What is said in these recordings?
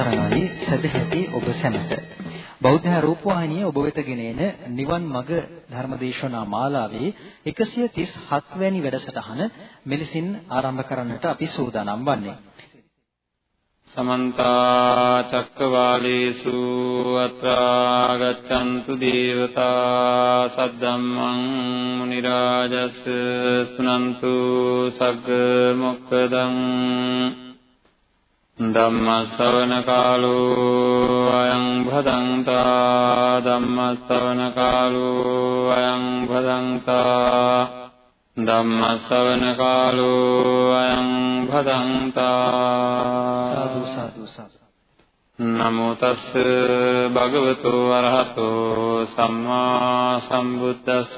සරණයි සදැහැති ඔබ සැමට. බෞද්ධ රූපවාහිනිය ඔබ වෙත ගෙන එන නිවන් මඟ ධර්මදේශනා මාලාවේ 137 වැනි වැඩසටහන මෙලෙසින් ආරම්භ කරන්නට අපි සූදානම් වන්නේ. සමන්ත චක්කවාලේසු අත්‍රා ගච්ඡන්තු දේවතා සද්දම්මං මුනි රාජස් සුනන්තු සග්ග මොක්කදං ධම්ම ශ්‍රවණ කාලෝ අයං භදංතා ධම්ම ශ්‍රවණ කාලෝ අයං භදංතා ධම්ම ශ්‍රවණ කාලෝ අයං භදංතා සාදු සාදු සාදු. නමෝ තස් භගවතු වරහතෝ සම්මා සම්බුද්දස්ස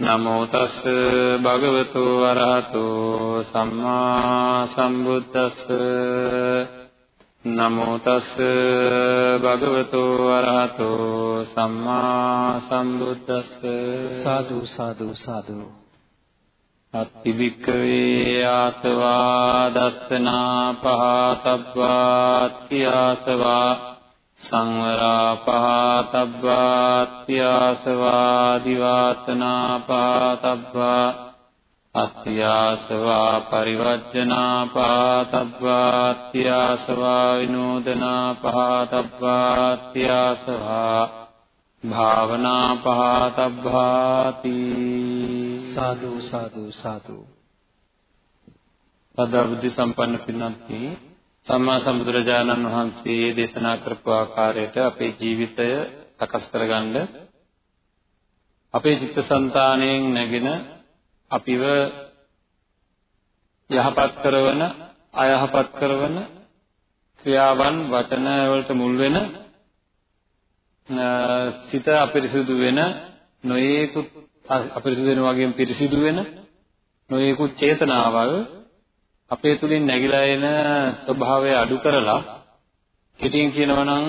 නමෝ තස් භගවතු වරහතෝ සම්මා සම්බුද්දස්ස. නමෝ තස් භගවතු වරහතෝ සම්මා සම්බුද්දස්ස. සාදු සාදු සාදු. අත්තිවික්කවේ ආසවා දස්සනා පහතබ්බා ත්‍යාසවා සංවරා පහතබ්බාත්‍යාසවා දිවාසනා පහතබ්බා අත්‍යාසවා පරිවර්ජනා පහතබ්බාත්‍යාසවා විනෝදනා පහතබ්බාත්‍යාසවා භාවනා පහතබ්බාති සාදු සාදු. සාදු අද බුද්ධ සම්පන්න පින්වත්නි සම්මා සම්බුදුරජාණන් වහන්සේ දේශනා කරපු ආකාරයට අපේ ජීවිතය සකස් කරගන්න අපේ චිත්තසංතාණයෙන් නැගෙන අපිව යහපත් කරවන අයහපත් කරවන ක්‍රියාවන් වචන වලට මුල් වෙන සිත අපිරිසුදු වෙන නොයේකුත් අපිරිසුදු වෙන වගේම පිරිසිදු වෙන නොයේකුත් චේතනාවල් අපේ තුලින් නැగిලා එන ස්වභාවය අඩු කරලා කෙටියෙන් කියනවා නම්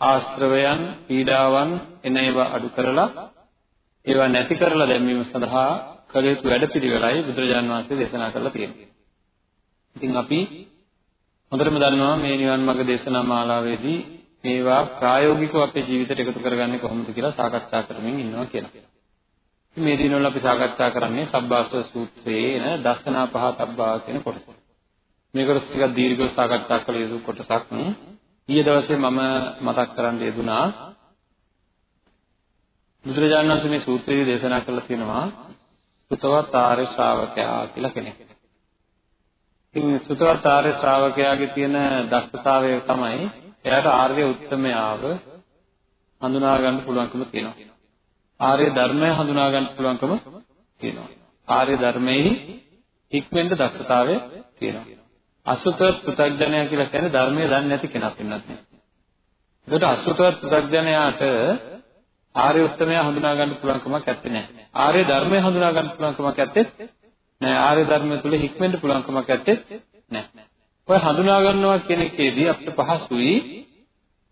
ආශ්‍රවයන් පීඩාවන් එන ඒවා අඩු කරලා ඒවා නැති කරලා දැමීම සඳහා කළ යුතු වැඩපිළිවෙලයි බුදුරජාන් වහන්සේ දේශනා කරලා තියෙන්නේ. ඉතින් අපි හොඳටම දන්නවා මේ නිවන් මාර්ග දේශනා මාලාවේදී මේවා ප්‍රායෝගිකව අපේ ජීවිතයට එකතු කරගන්නේ කොහොමද කියලා සාකච්ඡා කරමින් ඉන්නවා කියලා. මේ දිනවල අපි සාකච්ඡා කරන්නේ සබ්බාසව සූත්‍රයේ එන දස්සනා පහතබ්බා කියන කොටස. මේ කොටස ටිකක් දීර්ඝව සාකච්ඡා කළ යුතු කොටසක්. ඊයේ දවසේ මම මතක් කරන්න යෙදුනා බුදුරජාණන් වහන්සේ මේ සූත්‍රයේ දේශනා කළා තියෙනවා සුතවත් ආර්ය ශ්‍රාවකයා කියලා කෙනෙක්. ඉතින් සුතවත් ආර්ය ශ්‍රාවකයාගේ තියෙන දක්ෂතාවය තමයි එයාට ආර්ය උත්තමයාව හඳුනා ගන්න පුළුවන්කම තියෙනවා. ආර්ය ධර්මය හඳුනා ගන්න පුළුවන්කම තියෙනවා. ආර්ය ධර්මයේ ඉක්මෙන්න දක්ෂතාවය තියෙනවා. අසුතවත් පෘථග්ජනයා කියලා කියන්නේ ධර්මය දන්නේ නැති කෙනෙක් වෙනත් නේ. ඒකට අසුතවත් පෘථග්ජනයාට ආර්ය උත්තමයා හඳුනා ගන්න පුළුවන්කමක් නැත්තේ නෑ. ආර්ය ධර්මය හඳුනා ගන්න පුළුවන්කමක් නැත්තේ නෑ. ආර්ය ධර්මය තුල හික්මෙන්න පුළුවන්කමක් නැත්තේ නෑ. ඔය හඳුනා ගන්නවා කියන එකේදී අපිට පහසුයි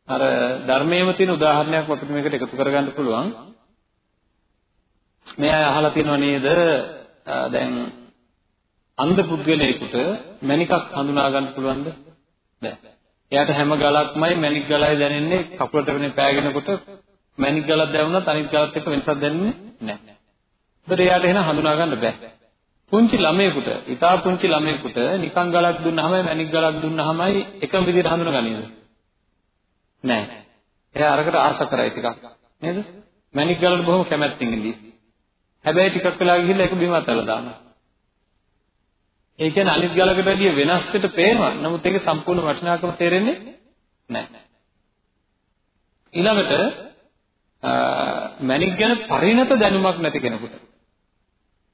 අර ධර්මයේම තියෙන උදාහරණයක් අපිට මේකට එකතු කරගන්න පුළුවන්. මේ අය අහලා තියෙනව නේද දැන් අන්ධ පුද්ගලයෙකුට මණිකක් හඳුනා ගන්න පුළුවන්ද? බැහැ. එයාට හැම ගලක්මයි මණික් ගලයි දැනෙන්නේ කකුලට වෙන පෑගෙනකොට මණික් ගලක් දැවුනත් අනිත් ගලත් එක්ක වෙනසක් දැනෙන්නේ නැහැ. ඒතර එයාට එහෙනම් හඳුනා ගන්න බෑ. පුංචි ළමයෙකුට, ඉතා පුංචි ළමයෙකුට නිකන් ගලක් දුන්නාමයි මණික් ගලක් දුන්නාමයි එකම විදිහට හඳුනගන්නේද? නෑ. එයා අරකට ආශ කරයි ටිකක්. නේද? මණික් ගලට බොහොම කැමැත්තෙන් ඉඳී. හැබැයි ටිකක් වෙලා ගිහිල්ලා ඒක බිම අතලා දානවා. ඒ කියන්නේ අනිත් ගලකට වැඩිය වෙනස් පිට පේනවා. නමුත් ඒකේ සම්පූර්ණ වටිනාකම තේරෙන්නේ නැහැ. ඊළඟට මැනික් ගැන පරිණත දැනුමක් නැති කෙනෙකුට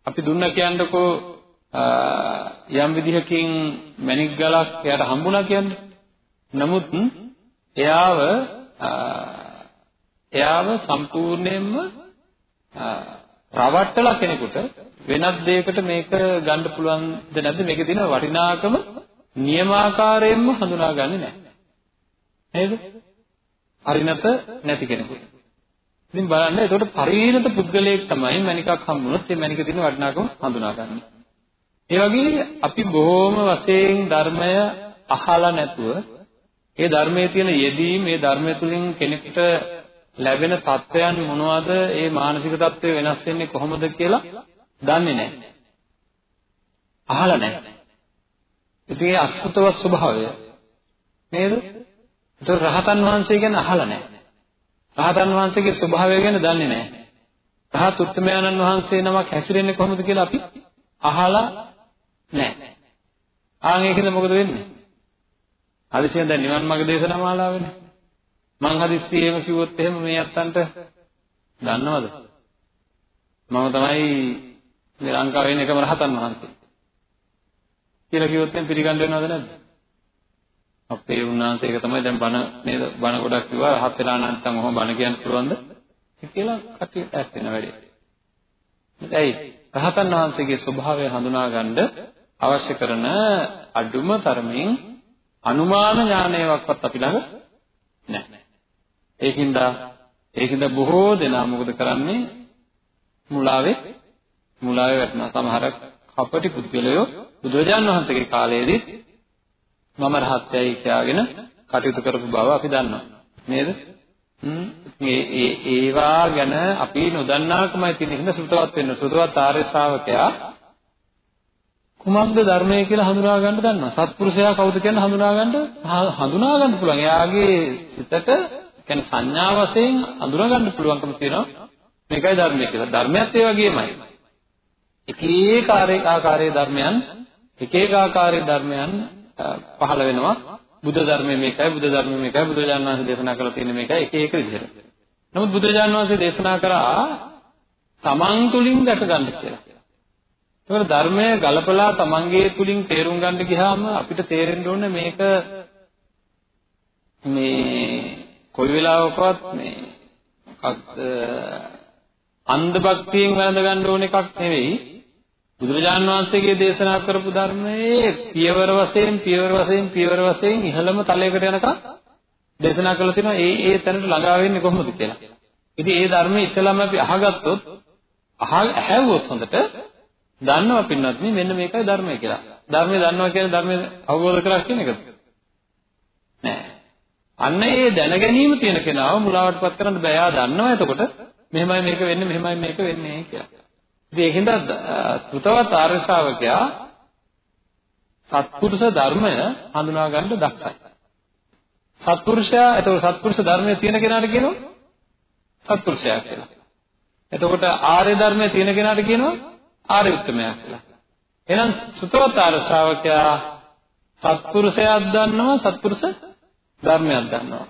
අපි දුන්න කියන්නකෝ යම් විදිහකින් මැනික් ගලක් එයාට හම්බුණා කියන්නේ. නමුත් එයාව එයාව සම්පූර්ණයෙන්ම රවට්ටලා කෙනෙකුට වෙනත් දෙයකට මේක ගන්න පුළුවන්ද නැද්ද මේකේ තියෙන වටිනාකම නියමාකාරයෙන්ම හඳුනාගන්නේ නැහැ. නේද? පරිණත නැති කෙනෙකුට. ඉතින් බලන්න එතකොට පරිණත පුද්ගලයෙක් තමයි මණිකක් හම්බුනොත් ඒ මණිකේ තියෙන වටිනාකම හඳුනාගන්නේ. ඒ වගේ අපි බොහොම වශයෙන් ධර්මය අහලා නැතුව ඒ ධර්මයේ තියෙන යෙදීම මේ ධර්මය තුලින් කෙනෙකුට ලැබෙන තත්ත්වයන් මොනවද ඒ මානසික තත්ත්වය වෙනස් වෙන්නේ කොහොමද කියලා දන්නේ නැහැ. අහලා නැහැ. ඉතින් ඒ අසුතවත් ස්වභාවය නේද? ඒක රහතන් වහන්සේ ගැන අහලා නැහැ. රහතන් වහන්සේගේ ස්වභාවය ගැන දන්නේ නැහැ. රහත් උත්තමයන්න් වහන්සේ නමක් හැසිරෙන්නේ කොහොමද කියලා අපි අහලා නැහැ. ආන් ඒකද මොකද වෙන්නේ? හදිසියෙන් දැන් නිවන් මාර්ග දේශනා මාලාවනේ. මං හදිස්සියෙම කිව්වොත් එහෙම මේ අත්තන්ට දන්නවද? මම තමයි මේ ලංකාවේ ඉන්න එකම රහතන් වහන්සේ. කියලා කිව්වොත් එහෙනම් පිළිගන්න වෙනවද නැද්ද? අපේ උන්වහන්සේ ඒක තමයි දැන් බණ නේද බණ ගොඩක් කිව්වා රහත් වෙලා නැත්නම් ඔහොම බණ කියන්න පුළුවන්ද? කියලා කටිය ඇස් වෙන වැඩේ. ඒයි රහතන් වහන්සේගේ ස්වභාවය හඳුනා ගන්න අවශ්‍ය කරන අඩුම තරමින් අනුමාන ඥානයක්වත් අපි ළඟ නැහැ. ඒකින්ද ඒකින්ද බොහෝ දෙනා මොකද කරන්නේ? මුලාවේ මුලාවේ වැටෙනවා. සමහර කපටි පුද්ගලයෝ බුදුරජාණන් වහන්සේගේ කාලයේදී මම රහත්යයි කියාගෙන කටයුතු කරපු බව අපි දන්නවා. නේද? ඒ ඒ ඒවා ගැන අපි නොදන්නාකමයි තියෙන හින්දා සෘතවත් වෙන්න. සෘතවත් ආර්ය ශ්‍රාවකයා කුමක්ද ධර්මය කියලා හඳුනා ගන්න දන්නවා. සත්පුරුෂයා කවුද කියන හඳුනා ගන්න හඳුනා ගන්න පුළුවන්. එයාගේ සිතට කියන්නේ සංඥා වශයෙන් හඳුනා ගන්න පුළුවන්කම තියෙනවා. මේකයි ධර්මය කියලා. ධර්මයත් ඒ වගේමයි. එක එක ආකාරයේ ධර්මයන් එක එක ආකාරයේ ධර්මයන් පහළ වෙනවා. බුද්ධ ධර්මයේ මේකයි, බුද්ධ ධර්මයේ මේකයි, බුදුරජාණන් වහන්සේ දේශනා කරලා තියෙන මේකයි එක එක විදිහට. නමුත් බුදුරජාණන් වහන්සේ දේශනා කරා තමන් තුලින් දැක ගන්න කියලා. ඒකට ධර්මය ගලපලා තමන්ගේ තුලින් තේරුම් ගන්න ගියාම අපිට තේරෙන්න ඕනේ මේක මේ කොයි වෙලාවකවත් මේ මොකක්ද අන්ධ භක්තියෙන් වැළඳ ගන්න ඕන එකක් නෙවෙයි බුදුරජාණන් වහන්සේගේ දේශනා කරපු ධර්මයේ පියවර වශයෙන් පියවර වශයෙන් පියවර වශයෙන් ඉහළම තලයකට යනකම් දේශනා කරලා තිනවා ඒ ඒ තැනට ළඟා වෙන්නේ කොහොමද කියලා. ඉතින් ඒ ධර්මයේ ඉස්සෙල්ලාම අපි අහගත්තොත් අහ ඇහැවුවොත් හොඳට දන්නවා පින්නත් මෙන්න මේකයි ධර්මය කියලා. ධර්මය දන්නවා කියන්නේ ධර්මය අවබෝධ කරගන්න කියන එකද? නෑ. අන්න ඒ දැන ගැනීම තියෙන කෙනාව මුලාවටපත් කරන්න බෑ. යා දන්නවා එතකොට මෙහෙමයි මේක වෙන්නේ මෙහෙමයි මේක වෙන්නේ කියලා. ඉතින් ඒකින්ද සෘතවත් ආර්ය ශ්‍රාවකයා සත්පුරුෂ ධර්මය හඳුනා ගන්න දක්ෂයි. සත්පුරුෂයා එතකොට සත්පුරුෂ ධර්මයේ තියෙන කෙනාට කියනවා සත්පුරුෂයා කියලා. එතකොට ආර්ය ධර්මයේ තියෙන කෙනාට කියනවා ආර්ය උත්තමයා කියලා. එහෙනම් සුතවත් ආර්ය ශ්‍රාවකයා සත්පුරුෂයාක් දන්නවා සත්පුරුෂ ධර්මයක් දන්නවා.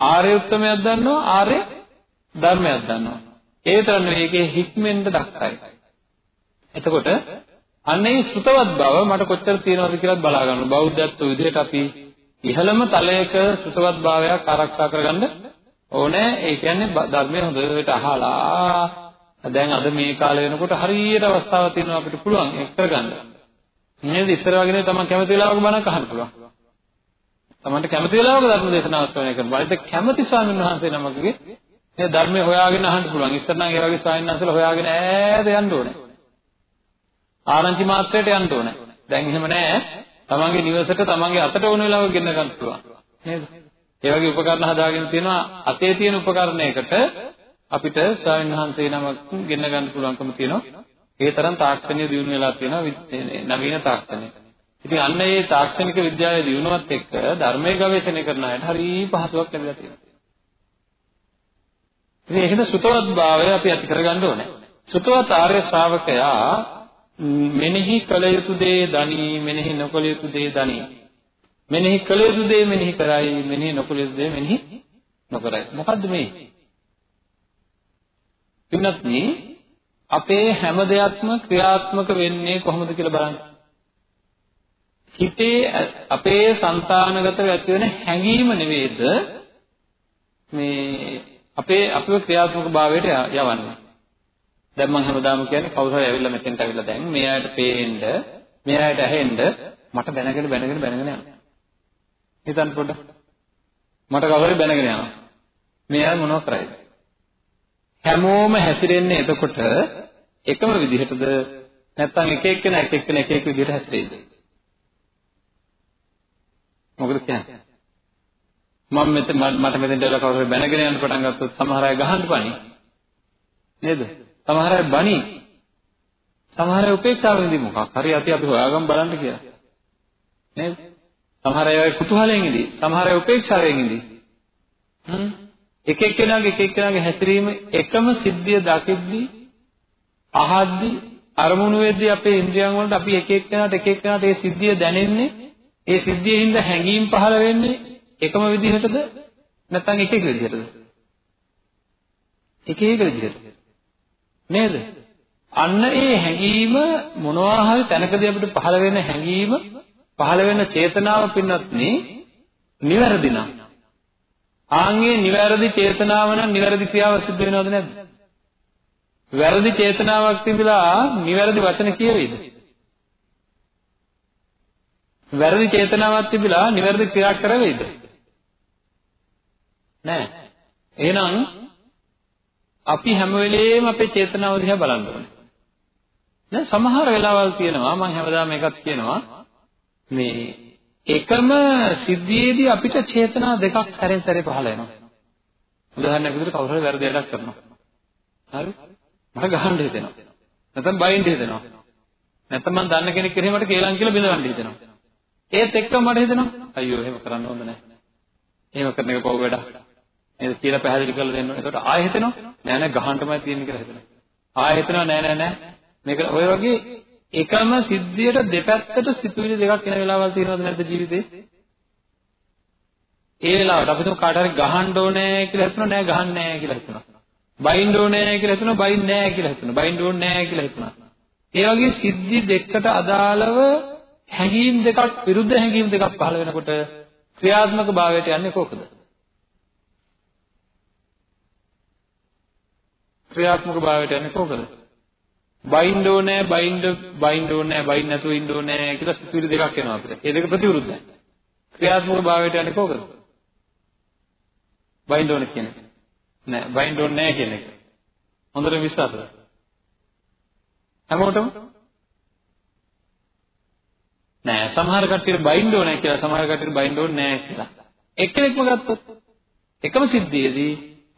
ආර්ය උත්තමයක් දන්නවා ආර්ය ධර්මයක් දන්නවා. ඒ විතර නෙවෙයි ඒකේ හික්මෙන්ද දක්සයි. එතකොට අන්නේ ශ්‍රුතවත් බව මට කොච්චර තියෙනවද කියලා බලා ගන්න. බෞද්ධත්ව විදිහට අපි ඉහළම තලයක ශ්‍රුතවත් භාවයක් ආරක්ෂා කරගන්න ඕනේ. ඒ කියන්නේ ධර්මය හොඳට අහලා දැන් අද මේ කාලේ වෙනකොට හරියට අවස්ථාවක් තියෙනවා අපිට පුළුවන් ඒක කරගන්න. නේද? ඉස්සර වගේ නෙවෙයි තමන් කැමති වෙලාවක බණක් අහන්න පුළුවන්. තමන්ට කැමති වෙලාවක ධර්ම දේශනාව ශ්‍රවණය කරන්න. බලිත කැමති ස්වාමීන් වහන්සේ නමකගේ මේ ධර්මය හොයාගෙන අහන්න පුළුවන්. ඉස්සර නම් ඒ වගේ ස්වාමීන් වහන්සේලා හොයාගෙන ඈත යන්න ඕනේ. ආරංචි මාත්‍රයට යන්න ඕනේ. දැන් එහෙම නැහැ. තමන්ගේ නිවසට තමන්ගේ අතට ඕන වෙලාවක ගෙන්න ගන්න පුළුවන්. නේද? ඒ වගේ උපකරණ හදාගෙන තියෙනවා අතේ තියෙන උපකරණයකට අපිට ස්වාමීන් වහන්සේ නමක් ගෙන්න ගන්න පුළුවන්කම තියෙනවා. ඒ තරම් තාක්ෂණය දියුණු වෙලා තියෙනවා නවීන තාක්ෂණය. ඉතින් අන්න ඒ තාක්ෂණික විද්‍යාවේ දියුණුවත් එක්ක ධර්මයේ ගවේෂණය කරන අයට හරි පහසුවක් ලැබිලා තියෙනවා. ඉතින් ඒකද සුතවත් භාවය අපි ඇති කරගන්න ඕනේ. සුතවත් ආර්ය ශ්‍රාවකයා මෙනෙහි කළ යුතු දේ දනි මෙනෙහි නොකළ යුතු දේ දනි. මෙනෙහි කළ යුතු දේ මෙනෙහි කරයි මෙනෙහි නොකළ යුතු දේ මෙනෙහි නොකරයි. මොකද්ද මේ? පින්වත්නි අපේ හැම දෙයක්ම ක්‍රියාත්මක වෙන්නේ කොහොමද කියලා බලන්න. හිතේ අපේ సంతానගතව ඇති වෙන හැඟීම නෙවෙයිද මේ අපේ අපිව ක්‍රියාත්මක භාවයට යවන්නේ. දැන් මම හැමදාම කියන්නේ කවුරු හරි ඇවිල්ලා මෙතෙන්ට ඇවිල්ලා දැන් මේ අයට පේන්න, මේ අයට ඇහෙන්න මට දැනගෙන බැනගෙන බැනගෙන යනවා. හිතන්න පොඩ්ඩ. මට කවුරු හරි බැනගෙන යනවා. මේ අය මොනව කරයිද? හැමෝම හැසිරෙන්නේ එතකොට එකම විදිහටද නැත්නම් එක එක්කෙනා එක එක්කෙනා එක එක විදිහට හැසිරෙයිද? මොකද කියන්නේ? මම මෙතන මට මෙතෙන් දෙලා කවුරු හරි බැනගෙන යන්න පටන් ගත්තොත් සමහර අය ගහන්න පණි. නේද? සමහර අය බණි. සමහර අය උපේක්ෂාවෙන්දී මොකක් හරි යටි අපි හොයාගමු බලන්න කියලා. නේද? සමහර අය කුතුහලයෙන් ඉදී. සමහර අය උපේක්ෂාවෙන් ඉදී. හ්ම්. එක එක්කෙනාගේ එක එක්කෙනාගේ හැසිරීම එකම සිද්ධිය දකිද්දී අහද්දී අරමුණු වෙද්දී අපේ ඉන්ද්‍රියන් වලට අපි එක එක්කෙනාට එක එක්කෙනාට ඒ සිද්ධිය දැනෙන්නේ ඒ සිද්ධියින්ද හැඟීම් පහළ වෙන්නේ එකම විදිහටද? නැත්නම් එක එක විදිහටද? එක එක විදිහට. නේද? අන්න ඒ හැඟීම මොනවා හරි තැනකදී අපිට පහළ වෙන හැඟීම පහළ වෙන චේතනාව පින්නත් නේ නිවැරදි නම්. ආන්ගේ නිවැරදි චේතනාව නම් නිවැරදි ක්‍රියාව සිද්ධ වෙනවද නැද්ද? වැරදි චේතනාවක් තිබිලා නිවැරදි වචන කියවේද? වැරදි චේතනාවක් තිබිලා නිවැරදි ක්‍රියා කරවේද නෑ. එහෙනම් අපි හැම වෙලේම අපේ චේතනාව දිහා බලන්න ඕනේ. දැන් සමහර වෙලාවල් තියෙනවා මම හැමදාම එකක් කියනවා මේ එකම සිද්ධියේදී අපිට චේතනා දෙකක් සැරෙන් සැරේ පහළ වෙනවා. උදාහරණයක් විදිහට කවුරු හරි වැරදි වැඩක් කරනවා. හරි? මට ගහන්න හිතෙනවා. නැත්නම් බයින්න හිතෙනවා. නැත්නම් මම දන්න කෙනෙක් කෙරෙහි මට කේලම් කියලා බිඳවන්න හිතෙනවා. ඒත් එක්කම මට හිතෙනවා අයියෝ එහෙම කරන්න හොඳ නැහැ. එහෙම කරන එක පව් වැඩක්. නේද කියලා පැහැදිලි කරලා දෙන්න ඕනේ. එතකොට ආයෙ හිතෙනවා නෑ නෑ ගහන්නමයි තියෙන්නේ කියලා හිතෙනවා. ආයෙ හිතෙනවා නෑ නෑ නෑ මේක ඔය වගේ එකම සිද්ධියට දෙපැත්තට සිතුවිලි දෙකක් එන වෙලාවල් තියෙනවද නැද්ද ජීවිතේ? ඒ වෙලාවට අපි තුමු කාට හරි ගහන්න ඕනේ කියලා හිතනවා නෑ ගහන්නේ නෑ කියලා හිතනවා. බයින්න ඕනේ කියලා හිතනවා බයින්න නෑ කියලා හිතනවා. බයින්න ඕනේ නෑ කියලා හිතනවා. ඒ වගේ සිද්ධි දෙකකට අදාළව හැඟීම් දෙකක් විරුද්ධ හැඟීම් දෙකක් පහළ වෙනකොට ක්‍රියාත්මක භාවයට යන්නේ කොහොමද? ක්‍රියාත්මක භාවයට යන්නේ කොහොමද? බයින්ඩ් ඕනේ බයින්ඩ් බයින්ඩ් ඕනේ බයින්ඩ් නැතුව ඉන්න ඕනේ කියලා සිතුවිලි දෙකක් එනවා අපිට. ඒ දෙක ප්‍රතිවිරුද්ධයි. ක්‍රියාත්මක භාවයට යන්නේ කොහොමද? බයින්ඩ් ඕනේ කියන එක. නෑ බයින්ඩ් ඕනේ නෑ කියන එක. හොඳට විශ්වාසද? හැමෝටම නෑ සමහර කට්ටියට බයින්ඩ් ඕනේ කියලා සමහර කට්ටියට බයින්ඩ් ඕනේ නෑ කියලා. එක්කෙනෙක්ම ගත්තොත් එකම සිද්ධියේදී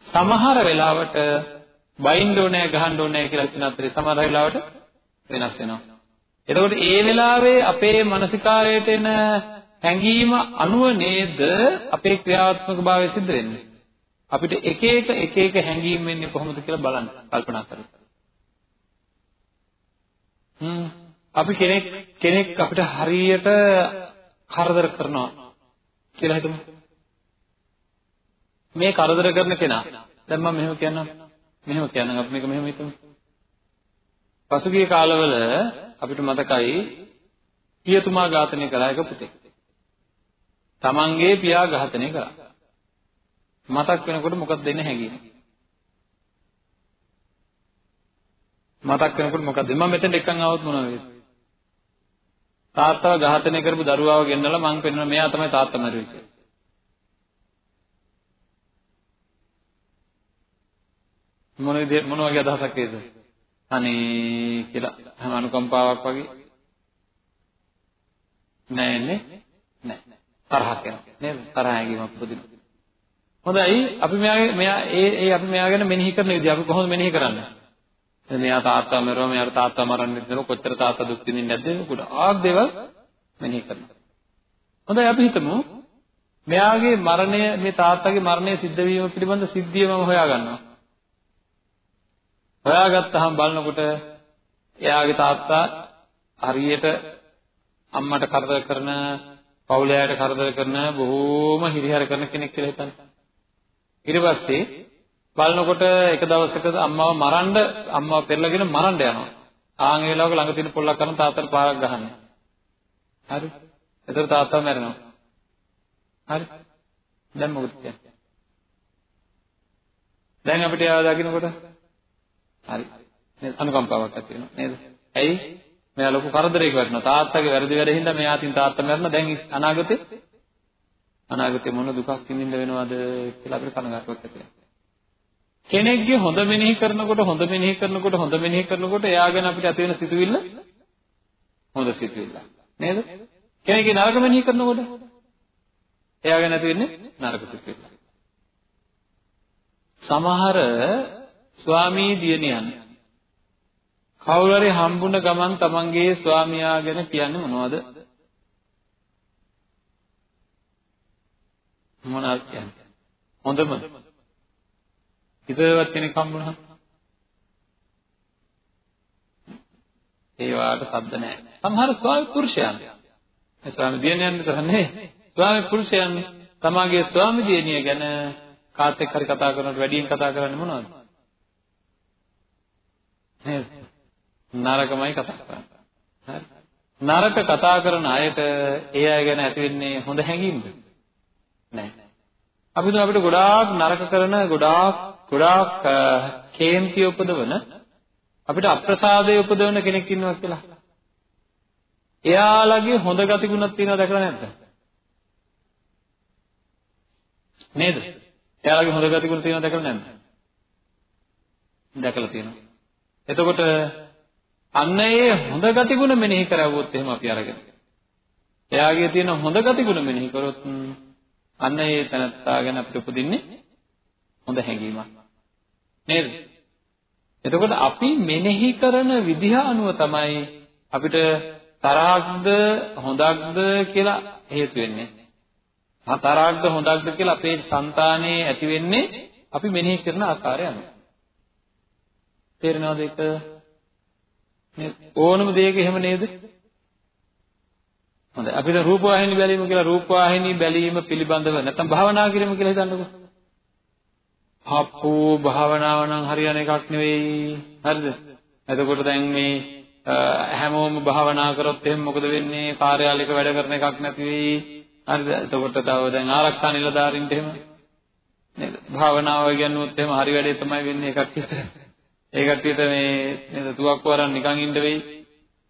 සමහර වෙලාවට බයින්න ඕනේ ගහන්න ඕනේ කියලා හිතන අතරේ සමහර වෙලාවට වෙනස් වෙනවා. එතකොට ඒ වෙලාවේ අපේ මානසිකාරයට එන හැඟීම අනුව නේද අපේ ක්‍රියාත්මක භාවය සිද්ධ වෙන්නේ. අපිට එක එක එක එක හැඟීම් වෙන්නේ කොහොමද කියලා බලන්න කල්පනා කරන්න. හ්ම් අපි කෙනෙක් කෙනෙක් අපිට හරියට කරදර කරනවා කියලා හිතමු. මේ කරදර කරන කෙනා දැන් මම මෙහෙම කියන්නම් මෙහෙම කියනනම් අපි මේක මෙහෙම හිතමු. පසුගිය කාලවල අපිට මතකයි පියතුමා ඝාතනය කළා එක පුතෙක්. තමන්ගේ පියා ඝාතනය කළා. මතක් වෙනකොට මොකක්ද දෙන්න හැංගීම? මතක් වෙනකොට මොකක්ද? මම මෙතෙන් එක්කන් ආවොත් මොනවද වෙන්නේ? තාත්තව ඝාතනය කරපු දරුවාව ගෙන්නලා මං පෙන්නන මෙයා තමයි තාත්තා මරුවේ කියලා. මොන විදිහ මොන වගේ අදහසක් ඒද? අනේ කියලා හැම අනුකම්පාවක් වගේ. නෑනේ නෑ. තරහක් එනවා. නේද? තරහ හැඟීමක් පුදින හොඳයි. අපි මෙයාගේ මෙයා ඒ ඒ අපි මෙයා ගැන මෙනෙහි කරන විදිහ අපි කොහොමද මෙනෙහි කරන්නේ? මෙයා තාත්තා මරුවා මෙයාට තාත්තා මරන්නේ නැද්ද කොච්චර තාත්තා දුක් විඳින්නේ නැද්ද ගොඩාක් දේවල් මෙනෙහි කරනවා. හොඳයි අපි හිතමු. මෙයාගේ මරණය මේ තාත්තාගේ මරණය සිද්ධ වීම පිළිබඳ සිද්ධිය මම හොයාගන්නවා. හොයාගත්තාම බලනකොට එයාගේ තාත්තා හරියට අම්මට කරදර කරන, පවුලයට කරදර කරන, බොහෝම හිරිහැර කරන කෙනෙක් කියලා හිතන්න. ඊට පස්සේ බලනකොට එක දවසක අම්මව මරන්න අම්මව පෙරලගෙන මරන්න යනවා. ආන් ඒ වෙලාවක ළඟ තියෙන පොල්ලක් කරන් තාත්තට පාරක් ගහන්නේ. හරි. එතකොට තාත්තා මැරෙනවා. හරි. දැන් මොකද කියන්නේ? දැන් අපිට ආව දකින්නකොට හරි. නේද? අනුකම්පාවක් ඇති වෙනවා නේද? ඇයි? මෙයා ලොකු කරදරයක වැටෙනවා. තාත්තගේ වැරදි වැඩ හින්දා මෙයා අතින් තාත්තා මැරෙනවා. දැන් අනාගතේ අනාගතේ මොන දුකක් විඳින්න වෙනවද කියලා අපිට කනගාටුවක් ඇති වෙනවා. කෙනෙක්ගේ හොඳ මෙනෙහි කරනකොට හොඳ මෙනෙහි කරනකොට හොඳ මෙනෙහි කරනකොට එයා ගැන අපිට ඇති වෙන සිතුවිල්ල හොඳ සිතුවිල්ල. නේද? කෙනෙක්ගේ නරක මෙනෙහි කරනකොට එයාගෙන නැති වෙන්නේ නරක සිතුවිලි. සමහර ස්වාමී දියණියන් කවුරු හරි හම්බුන ගමන් තමන්ගේ ස්වාමියා ගැන කියන්නේ මොනවද? මොනවද කියන්නේ? හොඳම. හිතවත් කෙනෙක් හම්බුනහම ඒ වාට ශබ්ද නැහැ. සමහර ස්වාමි පුරුෂයන් ඒ ස්වාමි දියණියන් කරන්නේ ස්වාමි පුරුෂයන් තමාගේ ස්වාමි දියණිය ගැන කාත් එක්ක හරි කතා කරනකොට වැඩියෙන් කතා කරන්නේ මොනවද? නේද? නරකමයි කතා කරන්නේ. හරි. නරක කතා කරන අයට ඒ අය ගැන ඇති වෙන්නේ හොඳ හැඟීමද? නැහැ. අපි දුන අපිට ගොඩාක් නරක කරන ගොඩාක් ගොඩාක් කේන්ති උපදවන අපිට අප්‍රසාදයේ උපදවන කෙනෙක් ඉන්නවා කියලා. එයාලගේ හොඳ ගතිගුණක් තියෙනවා දැකලා නැද්ද? නේද? එයාලගේ හොඳ ගතිගුණ තියෙනවා දැකලා නැද්ද? දැකලා තියෙනවා. එතකොට අන්න ඒ හොඳ ගතිගුණ මෙනෙහි කරවුවොත් එහෙම අපි අරගෙන. එයාගේ තියෙන හොඳ ගතිගුණ මෙනෙහි කරොත් අන්න ඒ තනත්තා ගැන අපිට උපදින්නේ හොඳ හැඟීමක්. නේද? එතකොට අපි මෙනෙහි කරන විදිහ අනුව තමයි අපිට තරහක්ද හොඳක්ද කියලා හේතු වෙන්නේ. තරහක්ද හොඳක්ද කියලා අපේ సంతානයේ ඇති වෙන්නේ අපි මෙනෙහි කරන ආකාරය අනුව. තේරෙනවද ඒක? ඕනම දෙයක එහෙම නේද? හොඳයි. අපි දැන් රූපවාහිනී බැලීම කියලා රූපවාහිනී බැලීම පිළිබඳව නැත්නම් භාවනා කිරීම කියලා හිතන්නකෝ. අප්පෝ භාවනාව නම් හරියන එකක් නෙවෙයි. හරිද? එතකොට දැන් මේ හැමෝම භාවනා කරොත් එහෙනම් මොකද වෙන්නේ? කාර්යාලයක වැඩ කරන එකක් නැති වෙයි. හරිද? එතකොට තව දැන් ආරක්ෂා නිලධාරීන්ට එහෙම නේද? භාවනාව කියනොත් එහෙම හරි වැඩේ තමයි වෙන්නේ ඒ කට්ටියට. ඒ කට්ටියට මේ නේද තුවක්කු අරන් නිකන් ඉන්න වෙයි.